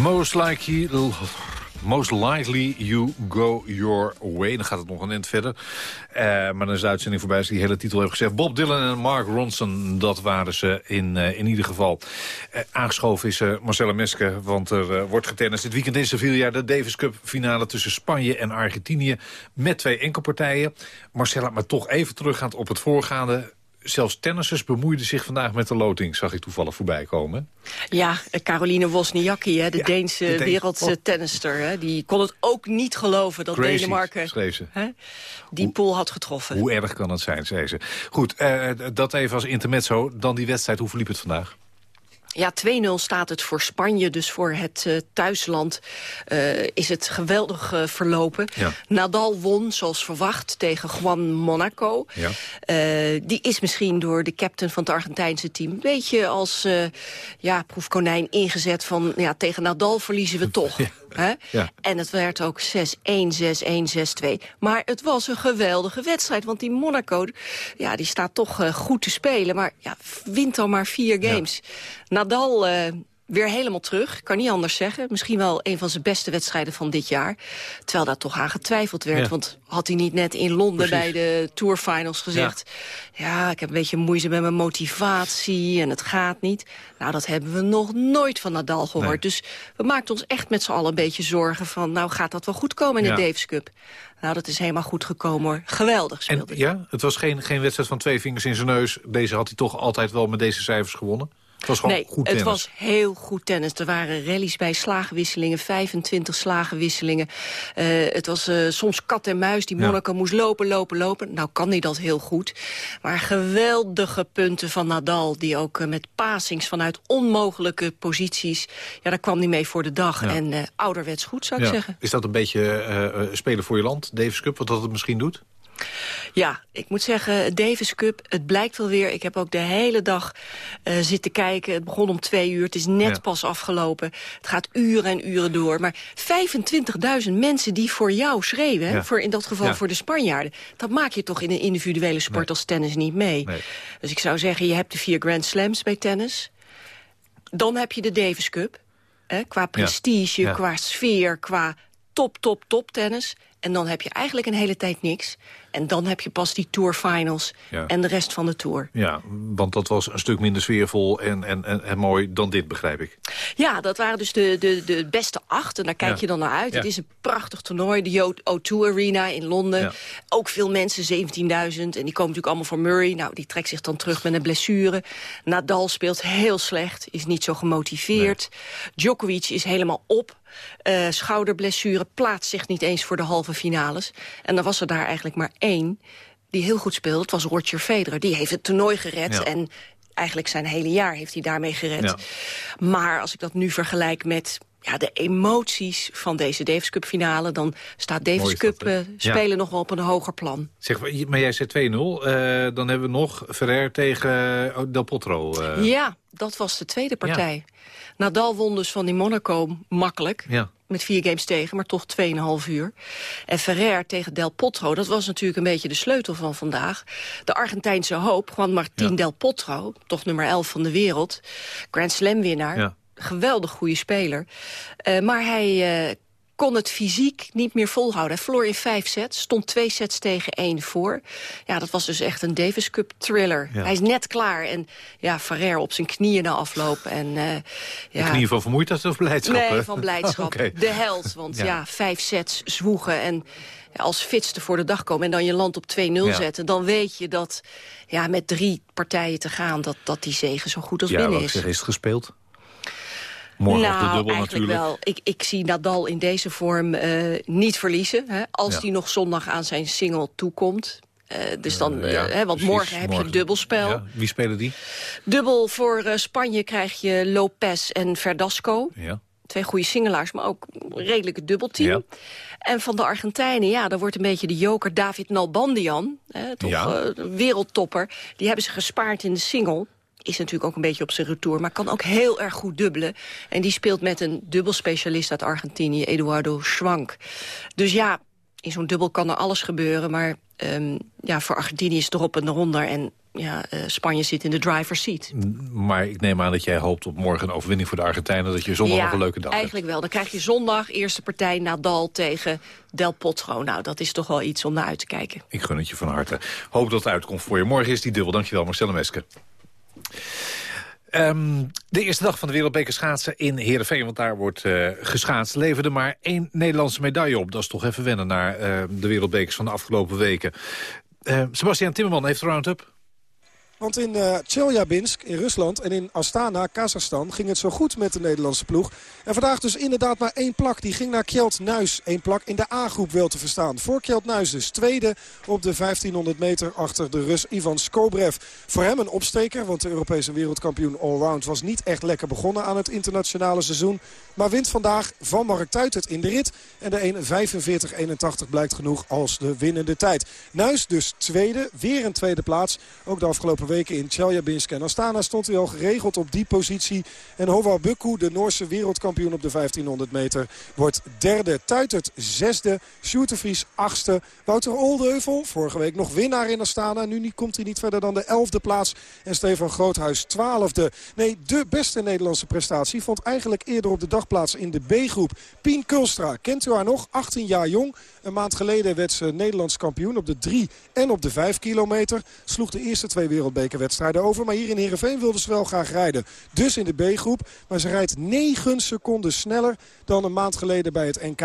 Most likely, most likely you go your way. Dan gaat het nog een eind verder. Eh, maar dan is de uitzending voorbij als die hele titel heb gezegd. Bob Dylan en Mark Ronson, dat waren ze in, eh, in ieder geval. Eh, aangeschoven is Marcella Meske, want er wordt getennist. Dit weekend in Sevilla de Davis Cup finale tussen Spanje en Argentinië. Met twee enkelpartijen. Marcella, maar toch even teruggaand op het voorgaande. Zelfs tennissers bemoeiden zich vandaag met de loting, zag ik toevallig voorbij komen. Ja, Caroline Wozniacki, hè, de Deense de Deen- wereldtennister... hè, die kon het ook niet geloven dat Crazy, Denemarken ze. hè, die pool had getroffen. Hoe erg kan het zijn, zei ze. Goed, eh, dat even als intermezzo. Dan die wedstrijd, hoe verliep het vandaag? Ja, 2-0 staat het voor Spanje, dus voor het eh, thuisland eh, is het geweldig eh, verlopen. Ja. Nadal won, zoals verwacht, tegen Juan Monaco. Ja. Die is misschien door de captain van het Argentijnse team... een beetje als ja, proefkonijn ingezet van... Ja, tegen Nadal verliezen we toch. Hè? Ja. En het werd ook 6-1, 6-1, 6-2. Maar het was een geweldige wedstrijd. Want die Monaco, ja, die staat toch goed te spelen. Maar ja, wint dan maar vier games. Nadal eh, weer helemaal terug, kan niet anders zeggen. Misschien wel een van zijn beste wedstrijden van dit jaar. Terwijl daar toch aan getwijfeld werd. Ja. Want had hij niet net in Londen Precies. bij de Tour Finals gezegd... Ja. ik heb een beetje moeite met mijn motivatie en het gaat niet. Nou, dat hebben we nog nooit van Nadal gehoord. Nee. Dus we maakten ons echt met z'n allen een beetje zorgen van... nou, gaat dat wel goed komen in de. Davis Cup? Nou, dat is helemaal goed gekomen hoor. Geweldig En speelde hij. ja, het was geen, geen wedstrijd van twee vingers in zijn neus. Deze had hij toch altijd wel met deze cijfers gewonnen. Het was gewoon nee, goed het tennis. was heel goed tennis. Er waren rallies bij slagenwisselingen, 25 slagenwisselingen. Eh, het was eh, soms kat en muis. Die Ja. Monaco moest lopen, lopen, lopen. Nou kan hij dat heel goed. Maar geweldige punten van Nadal... die ook eh, met passings vanuit onmogelijke posities... ja, daar kwam hij mee voor de dag. Ja. En ouderwets goed, zou ik zeggen. Is dat een beetje spelen voor je land, Davis Cup, wat dat het misschien doet? Ja, ik moet zeggen, Davis Cup, het blijkt wel weer. Ik heb ook de hele dag eh, zitten kijken. Het begon om twee uur, het is net Ja. pas afgelopen. Het gaat uren en uren door. Maar 25.000 mensen die voor jou schreeuwen... Ja. voor in dat geval Ja. voor de Spanjaarden... dat maak je toch in een individuele sport als tennis niet mee. Nee. Dus ik zou zeggen, je hebt de vier Grand Slams bij tennis. Dan heb je de Davis Cup. Hè, qua prestige, qua sfeer, qua top, top, top tennis. En dan heb je eigenlijk een hele tijd niks. En dan heb je pas die Tour Finals Ja. en de rest van de Tour. Ja, want dat was een stuk minder sfeervol en, en, en, en mooi dan dit, begrijp ik. Ja, dat waren dus de, de, de beste acht. En daar kijk Ja. je dan naar uit. Ja. Het is een prachtig toernooi. De O2 Arena in Londen. Ook veel mensen, 17.000. En die komen natuurlijk allemaal voor Murray. Nou, die trekt zich dan terug met een blessure. Nadal speelt heel slecht. Is niet zo gemotiveerd. Djokovic is helemaal op. Eh, schouderblessure. Plaatst zich niet eens voor de halve finales. En dan was er daar eigenlijk maar één die heel goed speelde. Het was Roger Federer. Die heeft het toernooi gered. Ja. En eigenlijk zijn hele jaar heeft hij daarmee gered. Ja. Maar als ik dat nu vergelijk met ja, de emoties van deze Davis Cup finale... dan staat Davis dat, Cup eh, Ja. spelen nog wel op een hoger plan. Zeg, maar jij zei 2-0. eh, dan hebben we nog Ferrer tegen Del Potro. Ja, dat was de tweede partij. Nadal won dus van die Monaco makkelijk. Ja. Met vier games tegen, maar toch 2,5 uur. En Ferrer tegen Del Potro, dat was natuurlijk een beetje de sleutel van vandaag. De Argentijnse hoop, Juan Martín Del Potro, toch nummer 11 van de wereld. Grand Slam winnaar. Ja. Geweldig goede speler. Eh, maar hij eh, kon het fysiek niet meer volhouden. Hij verloor in vijf sets, stond twee sets tegen één voor. Ja, dat was dus echt een Davis Cup thriller. Ja. Hij is net klaar en ja, Ferrer op zijn knieën na afloop. En, De ja, knieën van vermoeidheid of blijdschap? Nee, hè? van blijdschap. De held, want Ja. ja. vijf sets zwoegen en als fitste voor de dag komen... en dan je land op 2-0 Ja. zetten... dan weet je dat ja, met drie partijen te gaan... dat, dat die zegen zo goed als Ja, binnen is. zeg, is het gespeeld? Morgen nou, op de dubbel eigenlijk natuurlijk. wel. Ik, ik zie Nadal in deze vorm eh, niet verliezen. Hè, als Ja. hij nog zondag aan zijn single toekomt. Eh, dus dan, eh, ja, hè, want precies, morgen heb je morgen. een dubbelspel. Ja, wie spelen die? Dubbel voor Spanje krijg je Lopez en Verdasco. Ja. Twee goede singelaars, maar ook een redelijke dubbelteam. En van de Argentijnen, ja, daar wordt een beetje de joker David Nalbandian. Hè, toch wereldtopper. Die hebben ze gespaard in de single. Is natuurlijk ook een beetje op zijn retour, maar kan ook heel erg goed dubbelen. En die speelt met een dubbelspecialist uit Argentinië, Eduardo Schwank. Dus ja, in zo'n dubbel kan er alles gebeuren. Maar ehm, ja, voor Argentinië is het erop en eronder. En ja, eh, Spanje zit in de driver's seat. Maar ik neem aan dat jij hoopt op morgen een overwinning voor de Argentijnen. Dat je zondag ja, nog een leuke dag hebt. eigenlijk wel. Dan krijg je zondag eerste partij Nadal tegen Del Potro. Nou, dat is toch wel iets om naar uit te kijken. Ik gun het je van harte. Hoop dat het uitkomt voor je. Morgen is die dubbel. Dankjewel, Marcelle Meske. Ehm, de eerste dag van de Wereldbeker schaatsen in Heerenveen... want daar wordt eh geschaatst, leverde maar één Nederlandse medaille op. Dat is toch even wennen naar eh, de Wereldbekers van de afgelopen weken. Eh, Sebastian Timmerman heeft de round-up. Want in eh Chelyabinsk in Rusland en in Astana, Kazachstan, ging het zo goed met de Nederlandse ploeg. En vandaag dus inderdaad maar één plak. Die ging naar Kjeld Nuis. Eén plak in de A-groep wel te verstaan. Voor Kjeld Nuis dus. Tweede op de 1500 meter achter de Rus Ivan Skobrev. Voor hem een opsteker, want de Europese wereldkampioen allround was niet echt lekker begonnen aan het internationale seizoen. Maar wint vandaag van Mark Tuitert in de rit. En de 1.45.81 blijkt genoeg als de winnende tijd. Nuis dus tweede, weer een tweede plaats. Ook de afgelopen weken in Chelyabinsk en Astana stond hij al geregeld op die positie. En Hova Bukku, de Noorse wereldkampioen op de 1500 meter, wordt derde. Tuitert zesde, Sjoerd achtste. Wouter Oldeuvel, vorige week nog winnaar in Astana. Nu komt hij niet verder dan de elfde plaats. En Stefan Groothuis twaalfde. Nee, de beste Nederlandse prestatie vond eigenlijk eerder op de dag plaats in de B-groep. Pien Kulstra, kent u haar nog? 18 jaar jong. Een maand geleden werd ze Nederlands kampioen op de 3 en op de 5 kilometer. Sloeg de eerste twee wereldbekerwedstrijden over. Maar hier in Heerenveen wilde ze wel graag rijden. Dus in de B-groep. Maar ze rijdt 9 seconden sneller dan een maand geleden bij het NK.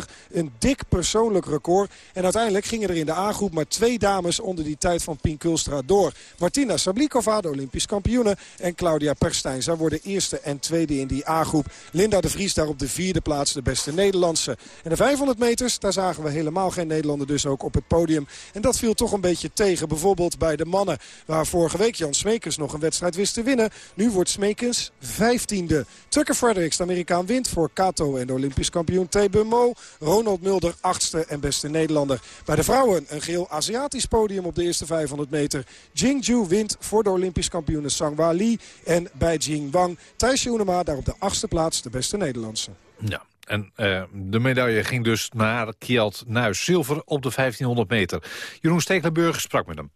7.03.60. Een dik persoonlijk record. En uiteindelijk gingen er in de A-groep maar twee dames onder die tijd van Pien Kulstra door. Martina Sablikova, de Olympisch kampioene. En Claudia Perstijn. Zij worden eerste en tweede in die A-groep. Linda de Vries daar op de vierde plaats, de beste Nederlandse. En de 500 meters, daar zagen we helemaal geen Nederlander dus ook op het podium. En dat viel toch een beetje tegen. Bijvoorbeeld bij de mannen, waar vorige week Jan Smekens nog een wedstrijd wist te winnen. Nu wordt Smekens vijftiende. Tucker Fredericks, de Amerikaan, wint voor Kato en de Olympisch kampioen Tebe Mo. Ronald Mulder, achtste en beste Nederlander. Bij de vrouwen een geel Aziatisch podium op de eerste 500 meter. Jingju wint voor de Olympisch kampioen Sangwa Lee. En bij Jing Wang, Thijs Joenema daar op de achtste plaats de beste Nederlandse. Ja. En eh, de medaille ging dus naar Kjeld Nuis. Zilver op de 1500 meter. Jeroen Stekelenburg sprak met hem.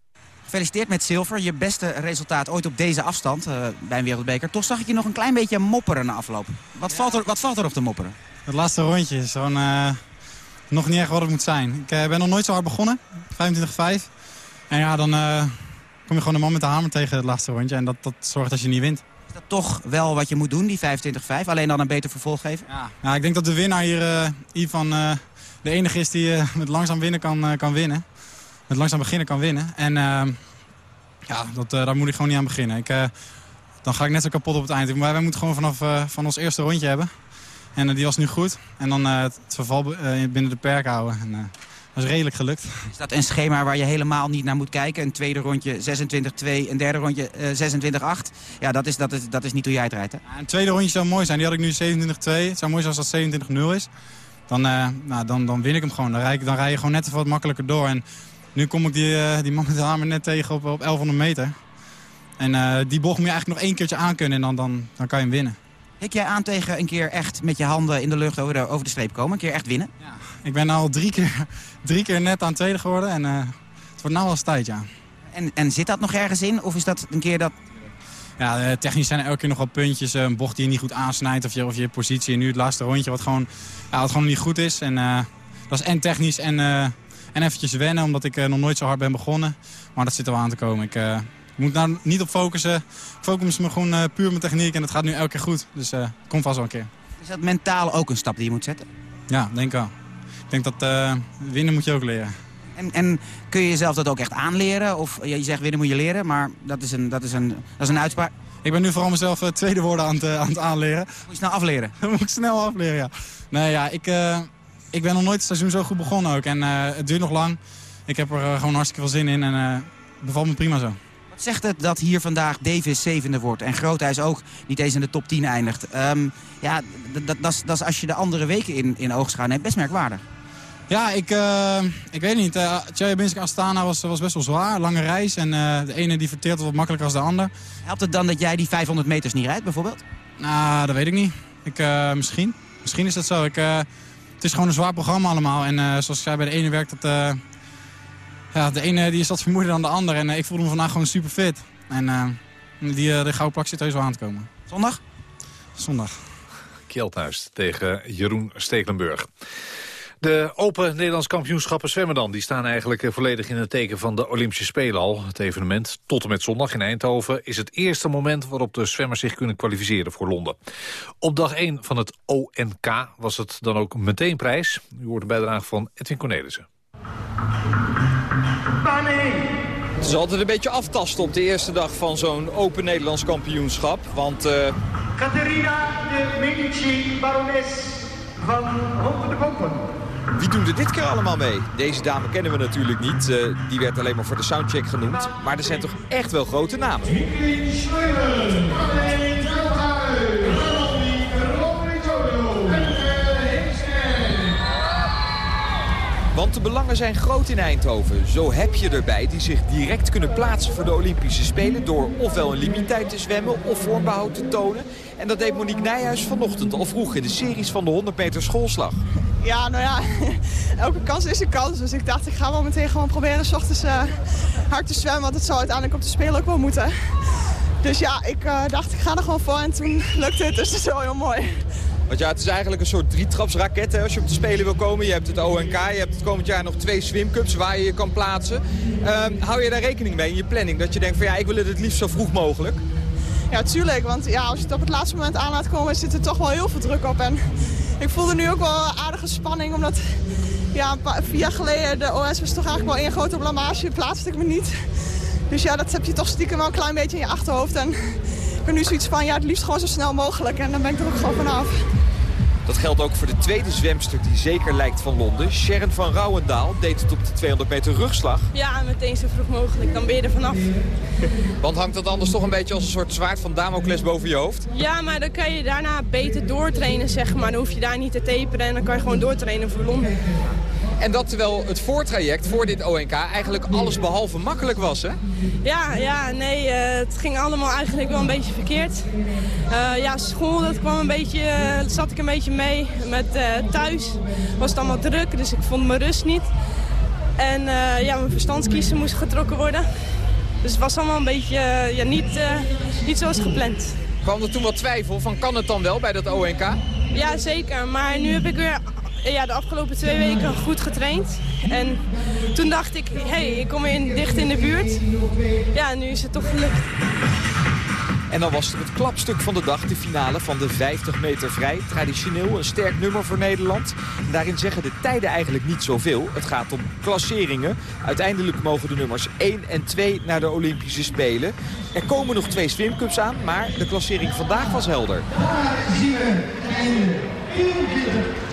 Gefeliciteerd met zilver. Je beste resultaat ooit op deze afstand eh, bij een wereldbeker. Toch zag ik je nog een klein beetje mopperen na afloop. Wat, valt, er, wat valt er op te mopperen? Het laatste rondje is gewoon... eh, nog niet echt wat het moet zijn. Ik eh, ben nog nooit zo hard begonnen, 25-5. En ja, dan kom je gewoon de man met de hamer tegen het laatste rondje. En dat, dat zorgt dat je niet wint. Is dat toch wel wat je moet doen, die 25-5? Alleen dan een beter vervolg geven? Ja. Ik denk dat de winnaar hier, Ivan, de enige is die met langzaam winnen kan, kan winnen. Met langzaam beginnen kan winnen. En eh, ja, dat, eh, daar moet ik gewoon niet aan beginnen. Ik, eh, dan ga ik net zo kapot op het eind. Maar wij moeten gewoon vanaf eh, van ons eerste rondje hebben. En die was nu goed. En dan het verval binnen de perk houden. En, dat is redelijk gelukt. Is dat een schema waar je helemaal niet naar moet kijken? Een tweede rondje 26-2, een derde rondje eh, 26-8. Ja, dat is, dat, is, dat is niet hoe jij het rijdt, hè? Een tweede rondje zou mooi zijn. Die had ik nu 27-2. Het zou mooi zijn als dat 27-0 is. Dan, eh, nou, dan, dan win ik hem gewoon. Dan rij, ik, dan rij je gewoon net even wat makkelijker door. En nu kom ik die, eh, die man met de hamer net tegen op, op 1100 meter. En eh, die bocht moet je eigenlijk nog één keertje aankunnen en dan, dan, dan kan je hem winnen. Hik jij aan tegen een keer echt met je handen in de lucht over de, over de streep komen? Een keer echt winnen? Ik ben al drie keer, drie keer net aan tweede geworden en eh, het wordt nou wel eens tijd, ja. En, en zit dat nog ergens in? Of is dat een keer dat... Ja, technisch zijn er elke keer nog wel puntjes. Een bocht die je niet goed aansnijdt of je, of je positie. En nu het laatste rondje wat gewoon, ja, wat gewoon niet goed is. En dat is en technisch en, en eventjes wennen, omdat ik eh, nog nooit zo hard ben begonnen. Maar dat zit er wel aan te komen. Ik eh, moet nou niet op focussen. Ik focus me gewoon eh, puur op mijn techniek en het gaat nu elke keer goed. Dus komt vast wel een keer. Is dat mentaal ook een stap die je moet zetten? Ja, denk ik wel. Ik denk dat winnen moet je ook leren. En, en kun je jezelf dat ook echt aanleren? Of je zegt winnen moet je leren, maar dat is een, dat is een, dat is een uitspraak. Ik ben nu vooral mezelf tweede woorden aan het, aan het aanleren. Moet je snel afleren? Moet ik snel afleren, ja. Nee, ja, ik, ik ben nog nooit het seizoen zo goed begonnen ook. En eh, het duurt nog lang. Ik heb er eh, gewoon hartstikke veel zin in en eh, bevalt me prima zo. Wat zegt het dat hier vandaag Davis zevende wordt en Groothuis ook niet eens in de top 10 eindigt? Ehm, ja, dat is- als je de andere weken in, in oogschouw neemt best merkwaardig. Ja, ik, eh, ik weet niet. Uh, Chelyabinsk Astana was, was best wel zwaar. Lange reis. En de ene die verteert wat makkelijker als de ander. Helpt het dan dat jij die 500 meters niet rijdt bijvoorbeeld? Nou, dat weet ik niet. Ik, misschien. Misschien is dat zo. Ik, het is gewoon een zwaar programma allemaal. En eh, zoals ik zei, bij de ene werkt het... eh, ja, de ene die is wat vermoeider dan de ander. En eh, ik voelde me vandaag gewoon super fit. En eh, die, de gouden plak zit heus wel aan te komen. Zondag? Zondag. Kjeldhuis tegen Jeroen Stekelenburg. De Open Nederlands kampioenschappen zwemmen dan. Die staan eigenlijk eh, volledig in het teken van de Olympische Spelen al. Het evenement tot en met zondag in Eindhoven is het eerste moment waarop de zwemmers zich kunnen kwalificeren voor Londen. Op dag 1 van het ONK was het dan ook meteen prijs. U hoort een bijdrage van Edwin Cornelissen. Het is altijd een beetje aftasten op de eerste dag van zo'n Open Nederlands kampioenschap. Want eh, Caterina de Medici, barones van Hoge de Kopen. Wie doen er dit keer allemaal mee? Deze dame kennen we natuurlijk niet. eh, die werd alleen maar voor de soundcheck genoemd. Maar er zijn toch echt wel grote namen. Want de belangen zijn groot in Eindhoven. Zo heb je erbij die zich direct kunnen plaatsen voor de Olympische Spelen... door ofwel een limietijd te zwemmen of vormbehoud te tonen. En dat deed Monique Nijhuis vanochtend al vroeg in de series van de 100 meter schoolslag. Ja, nou ja, elke kans is een kans. Dus ik dacht, ik ga wel meteen gewoon proberen s ochtends eh, hard te zwemmen. Want het zou uiteindelijk op de Spelen ook wel moeten. Dus ja, ik eh, dacht, ik ga er gewoon voor. En toen lukte het, dus dat is wel heel mooi. Want ja, het is eigenlijk een soort drietrapsraket hè, als je op de Spelen wil komen. Je hebt het ONK, je hebt het komend jaar nog twee swimcups waar je je kan plaatsen. Ehm, hou je daar rekening mee in je planning? Dat je denkt van ja, ik wil het het liefst zo vroeg mogelijk. Ja, tuurlijk. Want ja, als je het op het laatste moment aan laat komen, zit er toch wel heel veel druk op. En ik voelde nu ook wel aardige spanning, omdat ja, een paar, vier jaar geleden de OS was toch eigenlijk wel één grote blamage. Plaatste ik me niet. Dus ja, dat heb je toch stiekem wel een klein beetje in je achterhoofd. En ik ben nu zoiets van, ja, het liefst gewoon zo snel mogelijk. En dan ben ik er ook gewoon vanaf. Dat geldt ook voor de tweede zwemster die zeker lijkt van Londen. Sharon van Rouwendaal deed het op de 200 meter rugslag. Ja, meteen zo vroeg mogelijk. Dan ben je er vanaf. Want hangt dat anders toch een beetje als een soort zwaard van Damocles boven je hoofd? Ja, maar dan kan je daarna beter doortrainen, zeg maar. Dan hoef je daar niet te taperen en dan kan je gewoon doortrainen voor Londen. En dat terwijl het voortraject voor dit ONK eigenlijk alles behalve makkelijk was, hè? Ja, ja, nee, eh, het ging allemaal eigenlijk wel een beetje verkeerd. Eh, ja, school, dat kwam een beetje, eh, zat ik een beetje mee. Met thuis was het allemaal druk, dus ik vond mijn rust niet. En ja, mijn verstandskiezen moest getrokken worden. Dus het was allemaal een beetje ja, niet, niet zoals gepland. Kwam er toen wat twijfel van kan het dan wel bij dat ONK? Ja, zeker. Maar nu heb ik weer ja, de afgelopen twee weken goed getraind. En toen dacht ik, hé, hey, ik kom in, dicht in de buurt. Ja, nu is het toch gelukt. En dan was er het klapstuk van de dag, de finale van de 50 meter vrij. Traditioneel een sterk nummer voor Nederland. Daarin zeggen de tijden eigenlijk niet zoveel. Het gaat om klasseringen. Uiteindelijk mogen de nummers 1 en 2 naar de Olympische Spelen. Er komen nog twee swimcups aan, maar de klassering vandaag was helder. zien we einde 24, 30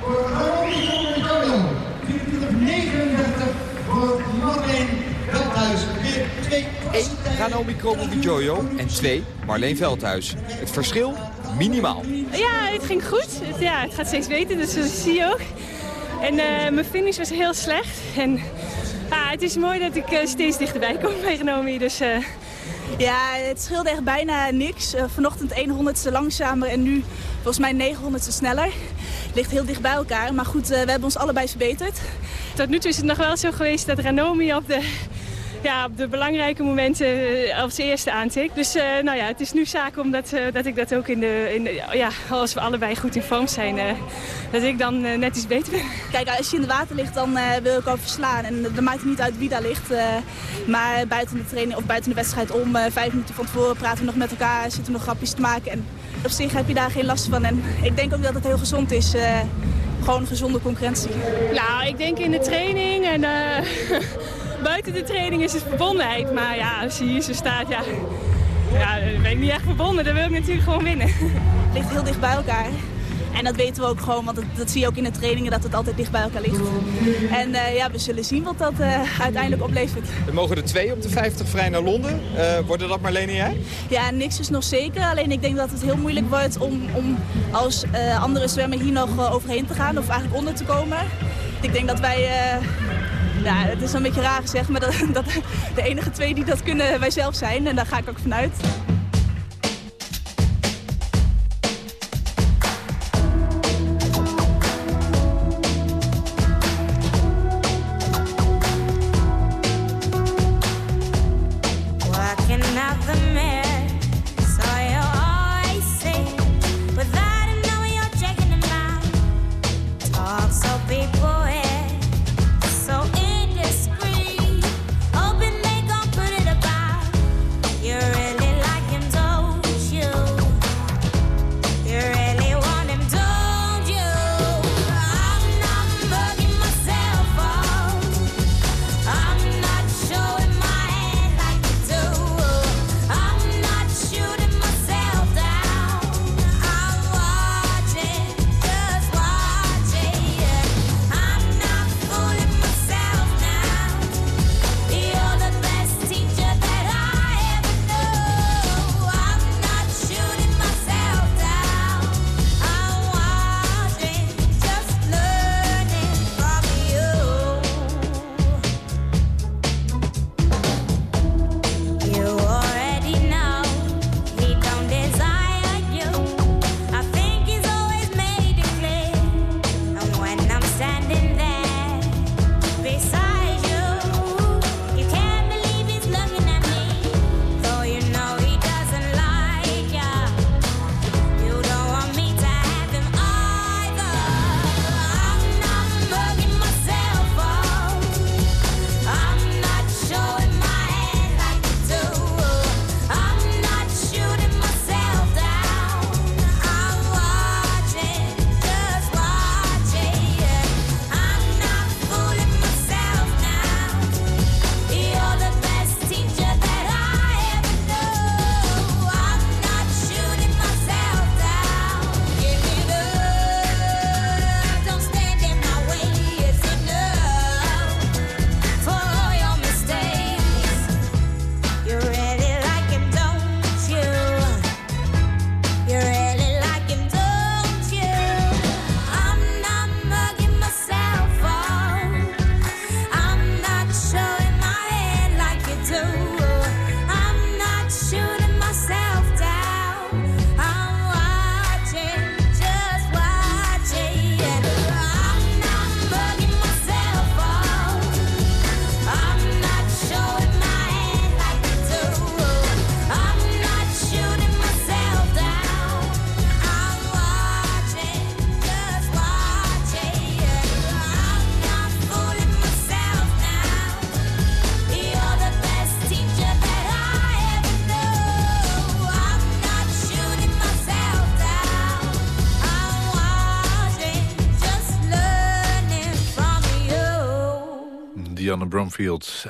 voor Ronnie Antonio. 24, 39 voor Marleen Veldhuis. Weer twee 1 Ranomi Kromowidjojo en 2 Marleen Veldhuis. Het verschil minimaal. Ja, het ging goed. Het, ja, het gaat steeds beter, dus dat zie je ook. En eh, mijn finish was heel slecht. En ah, het is mooi dat ik eh, steeds dichterbij kom bij Renomi. Dus, eh, Ja, het scheelde echt bijna niks. Eh, vanochtend 100ste langzamer en nu volgens mij 900ste sneller. Ligt heel dicht bij elkaar, maar goed, eh, we hebben ons allebei verbeterd. tot nu toe is het nog wel zo geweest dat Ranomi op de, ja, op de belangrijke momenten eh, als eerste aantikt. Dus eh, nou ja, het is nu zaak om dat, eh, dat ik dat ook in de, in de... Ja, als we allebei goed in vorm zijn, dat ik dan net iets beter ben. Kijk, als je in het water ligt, dan wil ik ook verslaan. En dan maakt het niet uit wie daar ligt. maar buiten de training of buiten de wedstrijd om, vijf minuten van tevoren praten we nog met elkaar, zitten we nog grapjes te maken. En op zich heb je daar geen last van. En ik denk ook dat het heel gezond is. gewoon gezonde concurrentie. Nou, ik denk in de training en buiten de training is het verbondenheid. Maar ja, als je hier zo staat, ja, ja, dan ben ik niet echt verbonden. Dan wil ik natuurlijk gewoon winnen. Het ligt heel dicht bij elkaar. En dat weten we ook gewoon, want dat, dat zie je ook in de trainingen, dat het altijd dicht bij elkaar ligt. En eh, ja, we zullen zien wat dat eh, uiteindelijk oplevert. Er mogen er twee op de 50 vrij naar Londen. Eh, worden dat Marleen en jij? Ja, niks is nog zeker. Alleen ik denk dat het heel moeilijk wordt om, om als eh, andere zwemmer hier nog overheen te gaan. Of eigenlijk onder te komen. Ik denk dat wij... ja, het is een beetje raar gezegd, maar dat, dat de enige twee die dat kunnen wij zelf zijn. En daar ga ik ook vanuit.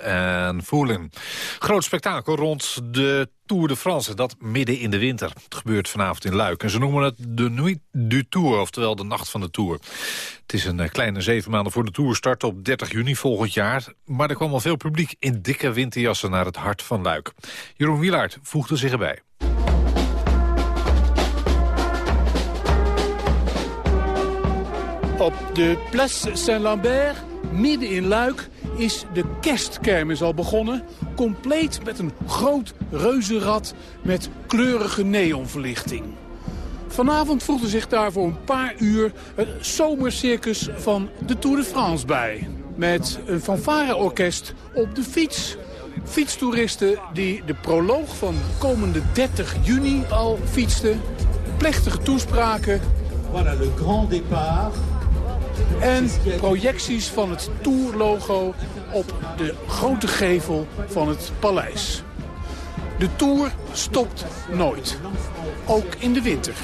En Foolin. Groot spektakel rond de Tour de France, dat midden in de winter. Het gebeurt vanavond in Luik en ze noemen het de Nuit du Tour, oftewel de Nacht van de Tour. Het is een eh, kleine zeven maanden voor de Tour start op 30 juni volgend jaar. Maar er kwam al veel publiek in dikke winterjassen naar het hart van Luik. Jeroen Wielaert voegde zich erbij. Op de Place Saint-Lambert, midden in Luik, is de kerstkermis al begonnen. Compleet met een groot reuzenrad met kleurige neonverlichting. Vanavond voegde zich daar voor een paar uur het zomercircus van de Tour de France bij. Met een fanfareorkest op de fiets. Fietstoeristen die de proloog van komende 30 juni al fietsten. Plechtige toespraken. Voilà le grand départ. En projecties van het Tour-logo op de grote gevel van het paleis. De Tour stopt nooit. Ook in de winter.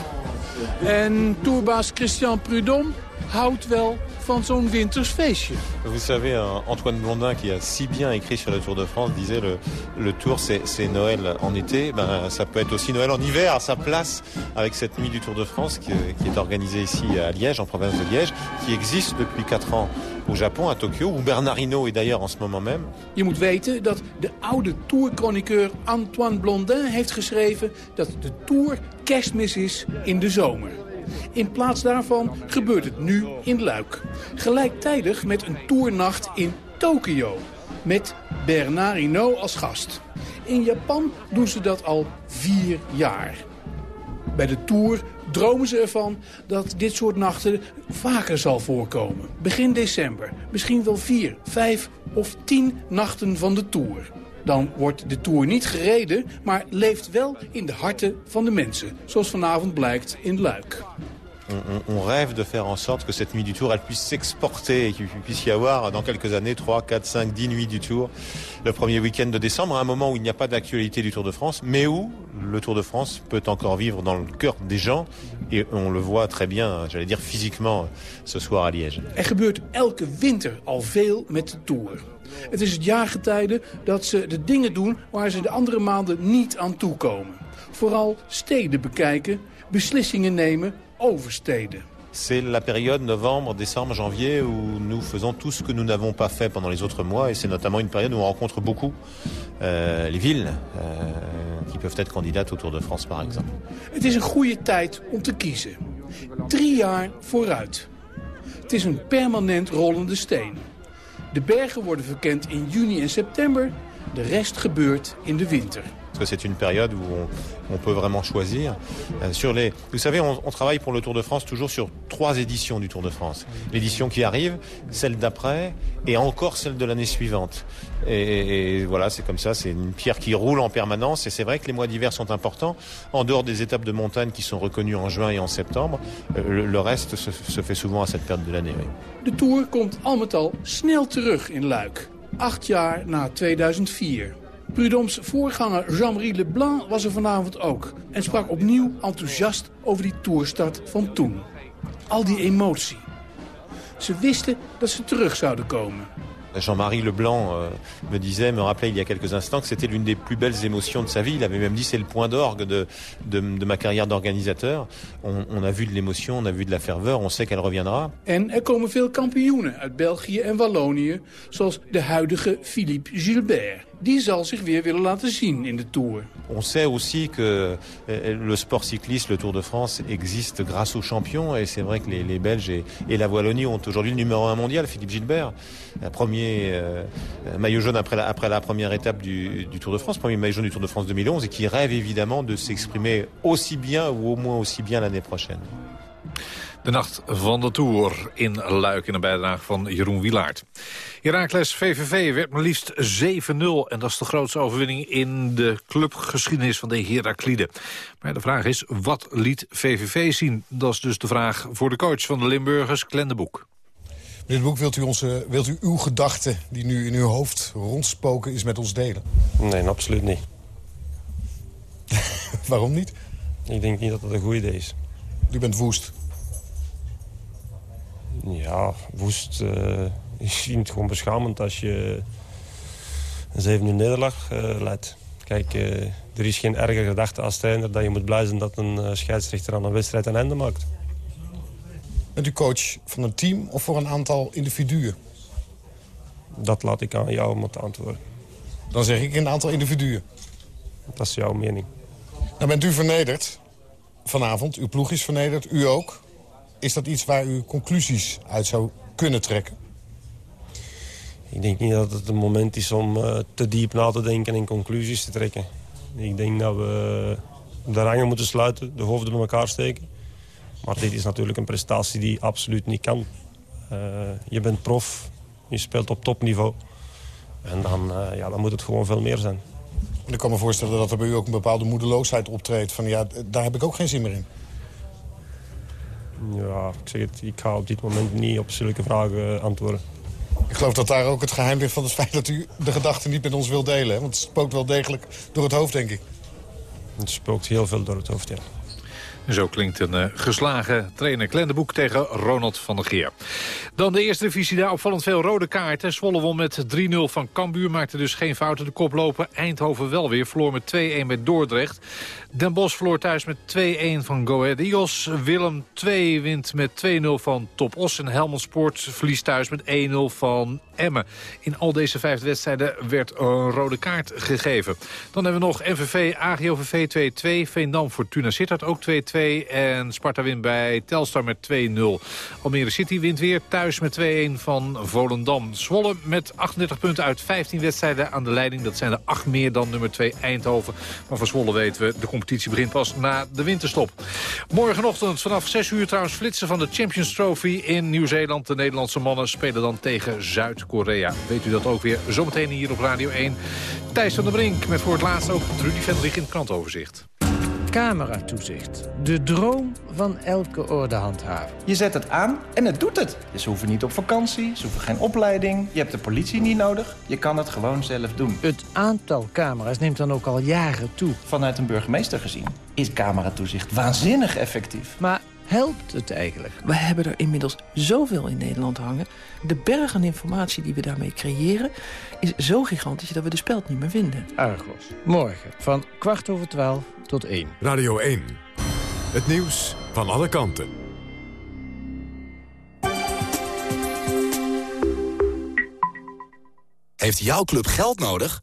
En tourbaas Christian Prudhomme houdt wel van zo'n winters feestje. Vous savez, hein, Antoine Blondin, qui a si bien écrit sur le Tour de France, disait le, le Tour, c'est c'est Noël en été. Ben, ça peut être aussi Noël en hiver, à sa place, avec cette nuit du Tour de France qui, qui est organisée ici à Liège, en province de Liège, qui existe depuis 4 ans au Japon, à Tokyo, où Bernard Hinault est d'ailleurs en ce moment même. Je moet weten dat de oude tourchroniqueur Antoine Blondin heeft geschreven... dat de Tour kerstmis is in de zomer. In plaats daarvan gebeurt het nu in Luik. Gelijktijdig met een toernacht in Tokio. Met Bernard Hinault als gast. In Japan doen ze dat al vier jaar. Bij de Tour dromen ze ervan dat dit soort nachten vaker zal voorkomen. Begin december, misschien wel vier, vijf of tien nachten van de Tour. Dan wordt de Tour niet gereden, maar leeft wel in de harten van de mensen. Zoals vanavond blijkt in Luik. On, on- rêve de faire en sorte que cette nuit du Tour, elle puisse s'exporter et qu'il puisse y avoir dans quelques années 3, 4, 5, 10 nuits du Tour le premier week-end de décembre, à un moment où il n'y a pas d'actualité du Tour de France, mais où le Tour de France peut encore vivre dans le cœur des gens et on le voit très bien, j'allais dire physiquement, ce soir à Liège. Er gebeurt elke winter al veel met de Tour. Het is het jaargetijde dat ze de dingen doen waar ze de andere maanden niet aan toekomen. Vooral steden bekijken, beslissingen nemen over steden. C'est la période novembre, décembre, janvier où nous faisons tout ce que nous n'avons pas fait pendant les autres mois et c'est notamment une période où on rencontre beaucoup euh, les villes euh, qui peuvent être candidates au Tour de France par exemple. Het is een goede tijd om te kiezen. Drie jaar vooruit. Het is een permanent rollende steen. De bergen worden verkend in juni en september. De rest gebeurt in de winter. Parce que c'est une période où on, peut vraiment choisir. Euh, sur les, vous savez, on, travaille pour le Tour de France toujours sur trois éditions du Tour de France. L'édition qui arrive, celle d'après et encore celle de l'année suivante. Et, voilà, c'est comme ça, c'est une pierre qui roule en permanence. Et c'est vrai que les mois d'hiver sont importants. En dehors des étapes de montagne qui sont reconnues en juin et en septembre, euh, le, reste se, fait souvent à cette période de l'année. oui. Tour komt al met al snel terug in Luik. Acht jaar na 2004. Prudhomme's voorganger Jean-Marie Leblanc was er vanavond ook. En sprak opnieuw enthousiast over die toerstart van toen. Al die emotie. Ze wisten dat ze terug zouden komen. Jean-Marie Leblanc euh, me disait, me rappelait il y a quelques instants que c'était l'une des plus belles émotions de sa vie. Il avait même dit c'est le point d'orgue de, de, de ma carrière d'organisateur. On, on a vu de l'émotion, on a vu de la ferveur, on sait qu'elle reviendra. En er komen veel kampioenen uit België en Wallonië, zoals de huidige Philippe Gilbert. Tour. On sait aussi que euh, le sport cycliste, le Tour de France, existe grâce aux champions. Et c'est vrai que les, Belges et, la Wallonie ont aujourd'hui le numéro un mondial, Philippe Gilbert. Premier euh, maillot jaune après la, après la première étape du, du Tour de France, premier maillot jaune du Tour de France 2011, et qui rêve évidemment de s'exprimer aussi bien ou au moins aussi bien l'année prochaine. De nacht van de Tour in Luik in een bijdrage van Jeroen Wilaert. Heracles VVV werd maar liefst 7-0 en dat is de grootste overwinning in de clubgeschiedenis van de Heraklide. Maar de vraag is, wat liet VVV zien? Dat is dus de vraag voor de coach van de Limburgers, Glenn de Boek. Meneer de Boek, wilt u, onze, wilt u uw gedachten die nu in uw hoofd rondspoken... eens met ons delen? Nee, absoluut niet. Waarom niet? Ik denk niet dat dat een goed idee is. U bent woest. Ja, woest. eh, ik vind het gewoon beschamend als je een 7 uur nederlaag eh, leidt. Kijk, eh, er is geen erger gedachte als trainer dat je moet blij zijn dat een eh, scheidsrechter aan een wedstrijd een einde maakt. Bent u coach van een team of voor een aantal individuen? Dat laat ik aan jou moeten antwoorden. Dan zeg ik een aantal individuen. Dat is jouw mening. Nou bent u vernederd vanavond. Uw ploeg is vernederd, u ook. Is dat iets waar u conclusies uit zou kunnen trekken? Ik denk niet dat het een moment is om eh, te diep na te denken en conclusies te trekken. Ik denk dat we de rangen moeten sluiten, de hoofden bij elkaar steken. Maar dit is natuurlijk een prestatie die absoluut niet kan. Eh, je bent prof, je speelt op topniveau. En dan, eh, ja, dan moet het gewoon veel meer zijn. Ik kan me voorstellen dat er bij u ook een bepaalde moedeloosheid optreedt. Van ja, daar heb ik ook geen zin meer in. Ja, ik zeg het, ik ga op dit moment niet op zulke vragen antwoorden. Ik geloof dat daar ook het geheim ligt van het feit dat u de gedachten niet met ons wilt delen. Hè? Want het spookt wel degelijk door het hoofd, denk ik. Het spookt heel veel door het hoofd, ja. Zo klinkt een eh, geslagen trainer Klendeboek tegen Ronald van der Geer. Dan de eerste divisie, daar opvallend veel rode kaarten. Zwolle won met 3-0 van Cambuur, maakte dus geen fouten de koploper. Eindhoven wel weer, verloor met 2-1 met Dordrecht. Den Bosch verloor thuis met 2-1 van Go Ahead Eagles. Willem 2 wint met 2-0 van Top Os. En Helmond Sport verliest thuis met 1-0 van Emmen. In al deze vijf wedstrijden werd een rode kaart gegeven. Dan hebben we nog MVV, AGOVV 2-2. Veendam Fortuna Sittard ook 2-2. En Sparta wint bij Telstar met 2-0. Almere City wint weer thuis met 2-1 van Volendam. Zwolle met 38 punten uit 15 wedstrijden aan de leiding. Dat zijn er 8 meer dan nummer 2 Eindhoven. Maar voor Zwolle weten we, de competitie begint pas na de winterstop. Morgenochtend vanaf 6 uur trouwens flitsen van de Champions Trophy in Nieuw-Zeeland. De Nederlandse mannen spelen dan tegen Zuid-Korea. Weet u dat ook weer zometeen hier op Radio 1. Thijs van der Brink met voor het laatst ook Trudy Vendrich in het krantoverzicht. Cameratoezicht. De droom van elke ordehandhaver. Je zet het aan en het doet het. Ze hoeven niet op vakantie, ze hoeven geen opleiding. Je hebt de politie niet nodig. Je kan het gewoon zelf doen. Het aantal camera's neemt dan ook al jaren toe. Vanuit een burgemeester gezien is cameratoezicht waanzinnig effectief. Maar helpt het eigenlijk? We hebben er inmiddels zoveel in Nederland hangen. De berg aan informatie die we daarmee creëren... is zo gigantisch dat we de speld niet meer vinden. Argos. Morgen van kwart over twaalf tot één. Radio 1. Het nieuws van alle kanten. Heeft jouw club geld nodig?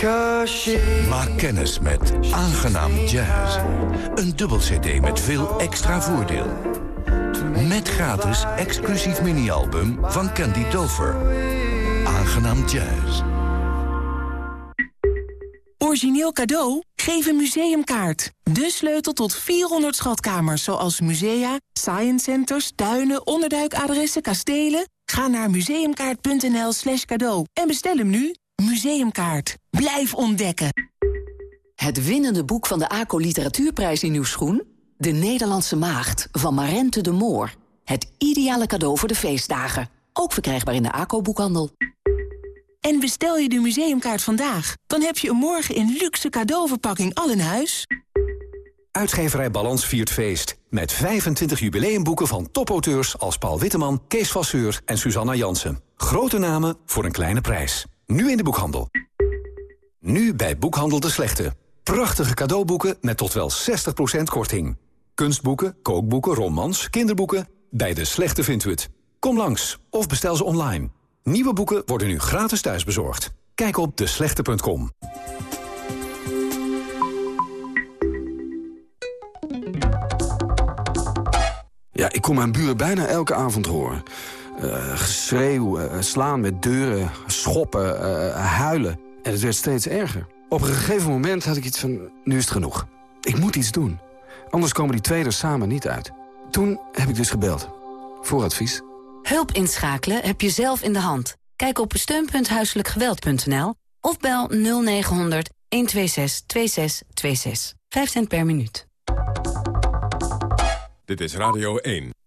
Maak kennis met Aangenaam Jazz. Een dubbel cd met veel extra voordeel. Met gratis exclusief mini-album van Candy Dover. Aangenaam Jazz. Origineel cadeau? Geef een museumkaart. De sleutel tot 400 schatkamers, zoals musea, science centers, tuinen, onderduikadressen, kastelen. Ga naar museumkaart.nl slash cadeau en bestel hem nu. Museumkaart. Blijf ontdekken. Het winnende boek van de ACO Literatuurprijs in uw schoen? De Nederlandse Maagd van Marente de Moor. Het ideale cadeau voor de feestdagen. Ook verkrijgbaar in de ACO-boekhandel. En bestel je de museumkaart vandaag, dan heb je hem morgen in luxe cadeauverpakking al in huis. Uitgeverij Balans viert feest. Met 25 jubileumboeken van topauteurs als Paul Witteman, Kees Vasseur en Susanna Jansen. Grote namen voor een kleine prijs. Nu in de boekhandel. Nu bij Boekhandel de Slechte. Prachtige cadeauboeken met tot wel 60% korting. Kunstboeken, kookboeken, romans, kinderboeken. Bij de Slechte vindt u het. Kom langs of bestel ze online. Nieuwe boeken worden nu gratis thuisbezorgd. Kijk op deslechte.com. Ja, ik kom mijn buren bijna elke avond horen. Uh, geschreeuw, uh, slaan met deuren, schoppen, uh, huilen. En het werd steeds erger. Op een gegeven moment had ik iets van, nu is het genoeg. Ik moet iets doen. Anders komen die twee er samen niet uit. Toen heb ik dus gebeld. Voor advies. Hulp inschakelen heb je zelf in de hand. Kijk op steun.huiselijkgeweld.nl of bel 0900 126 2626. 5 cent per minuut. Dit is Radio 1.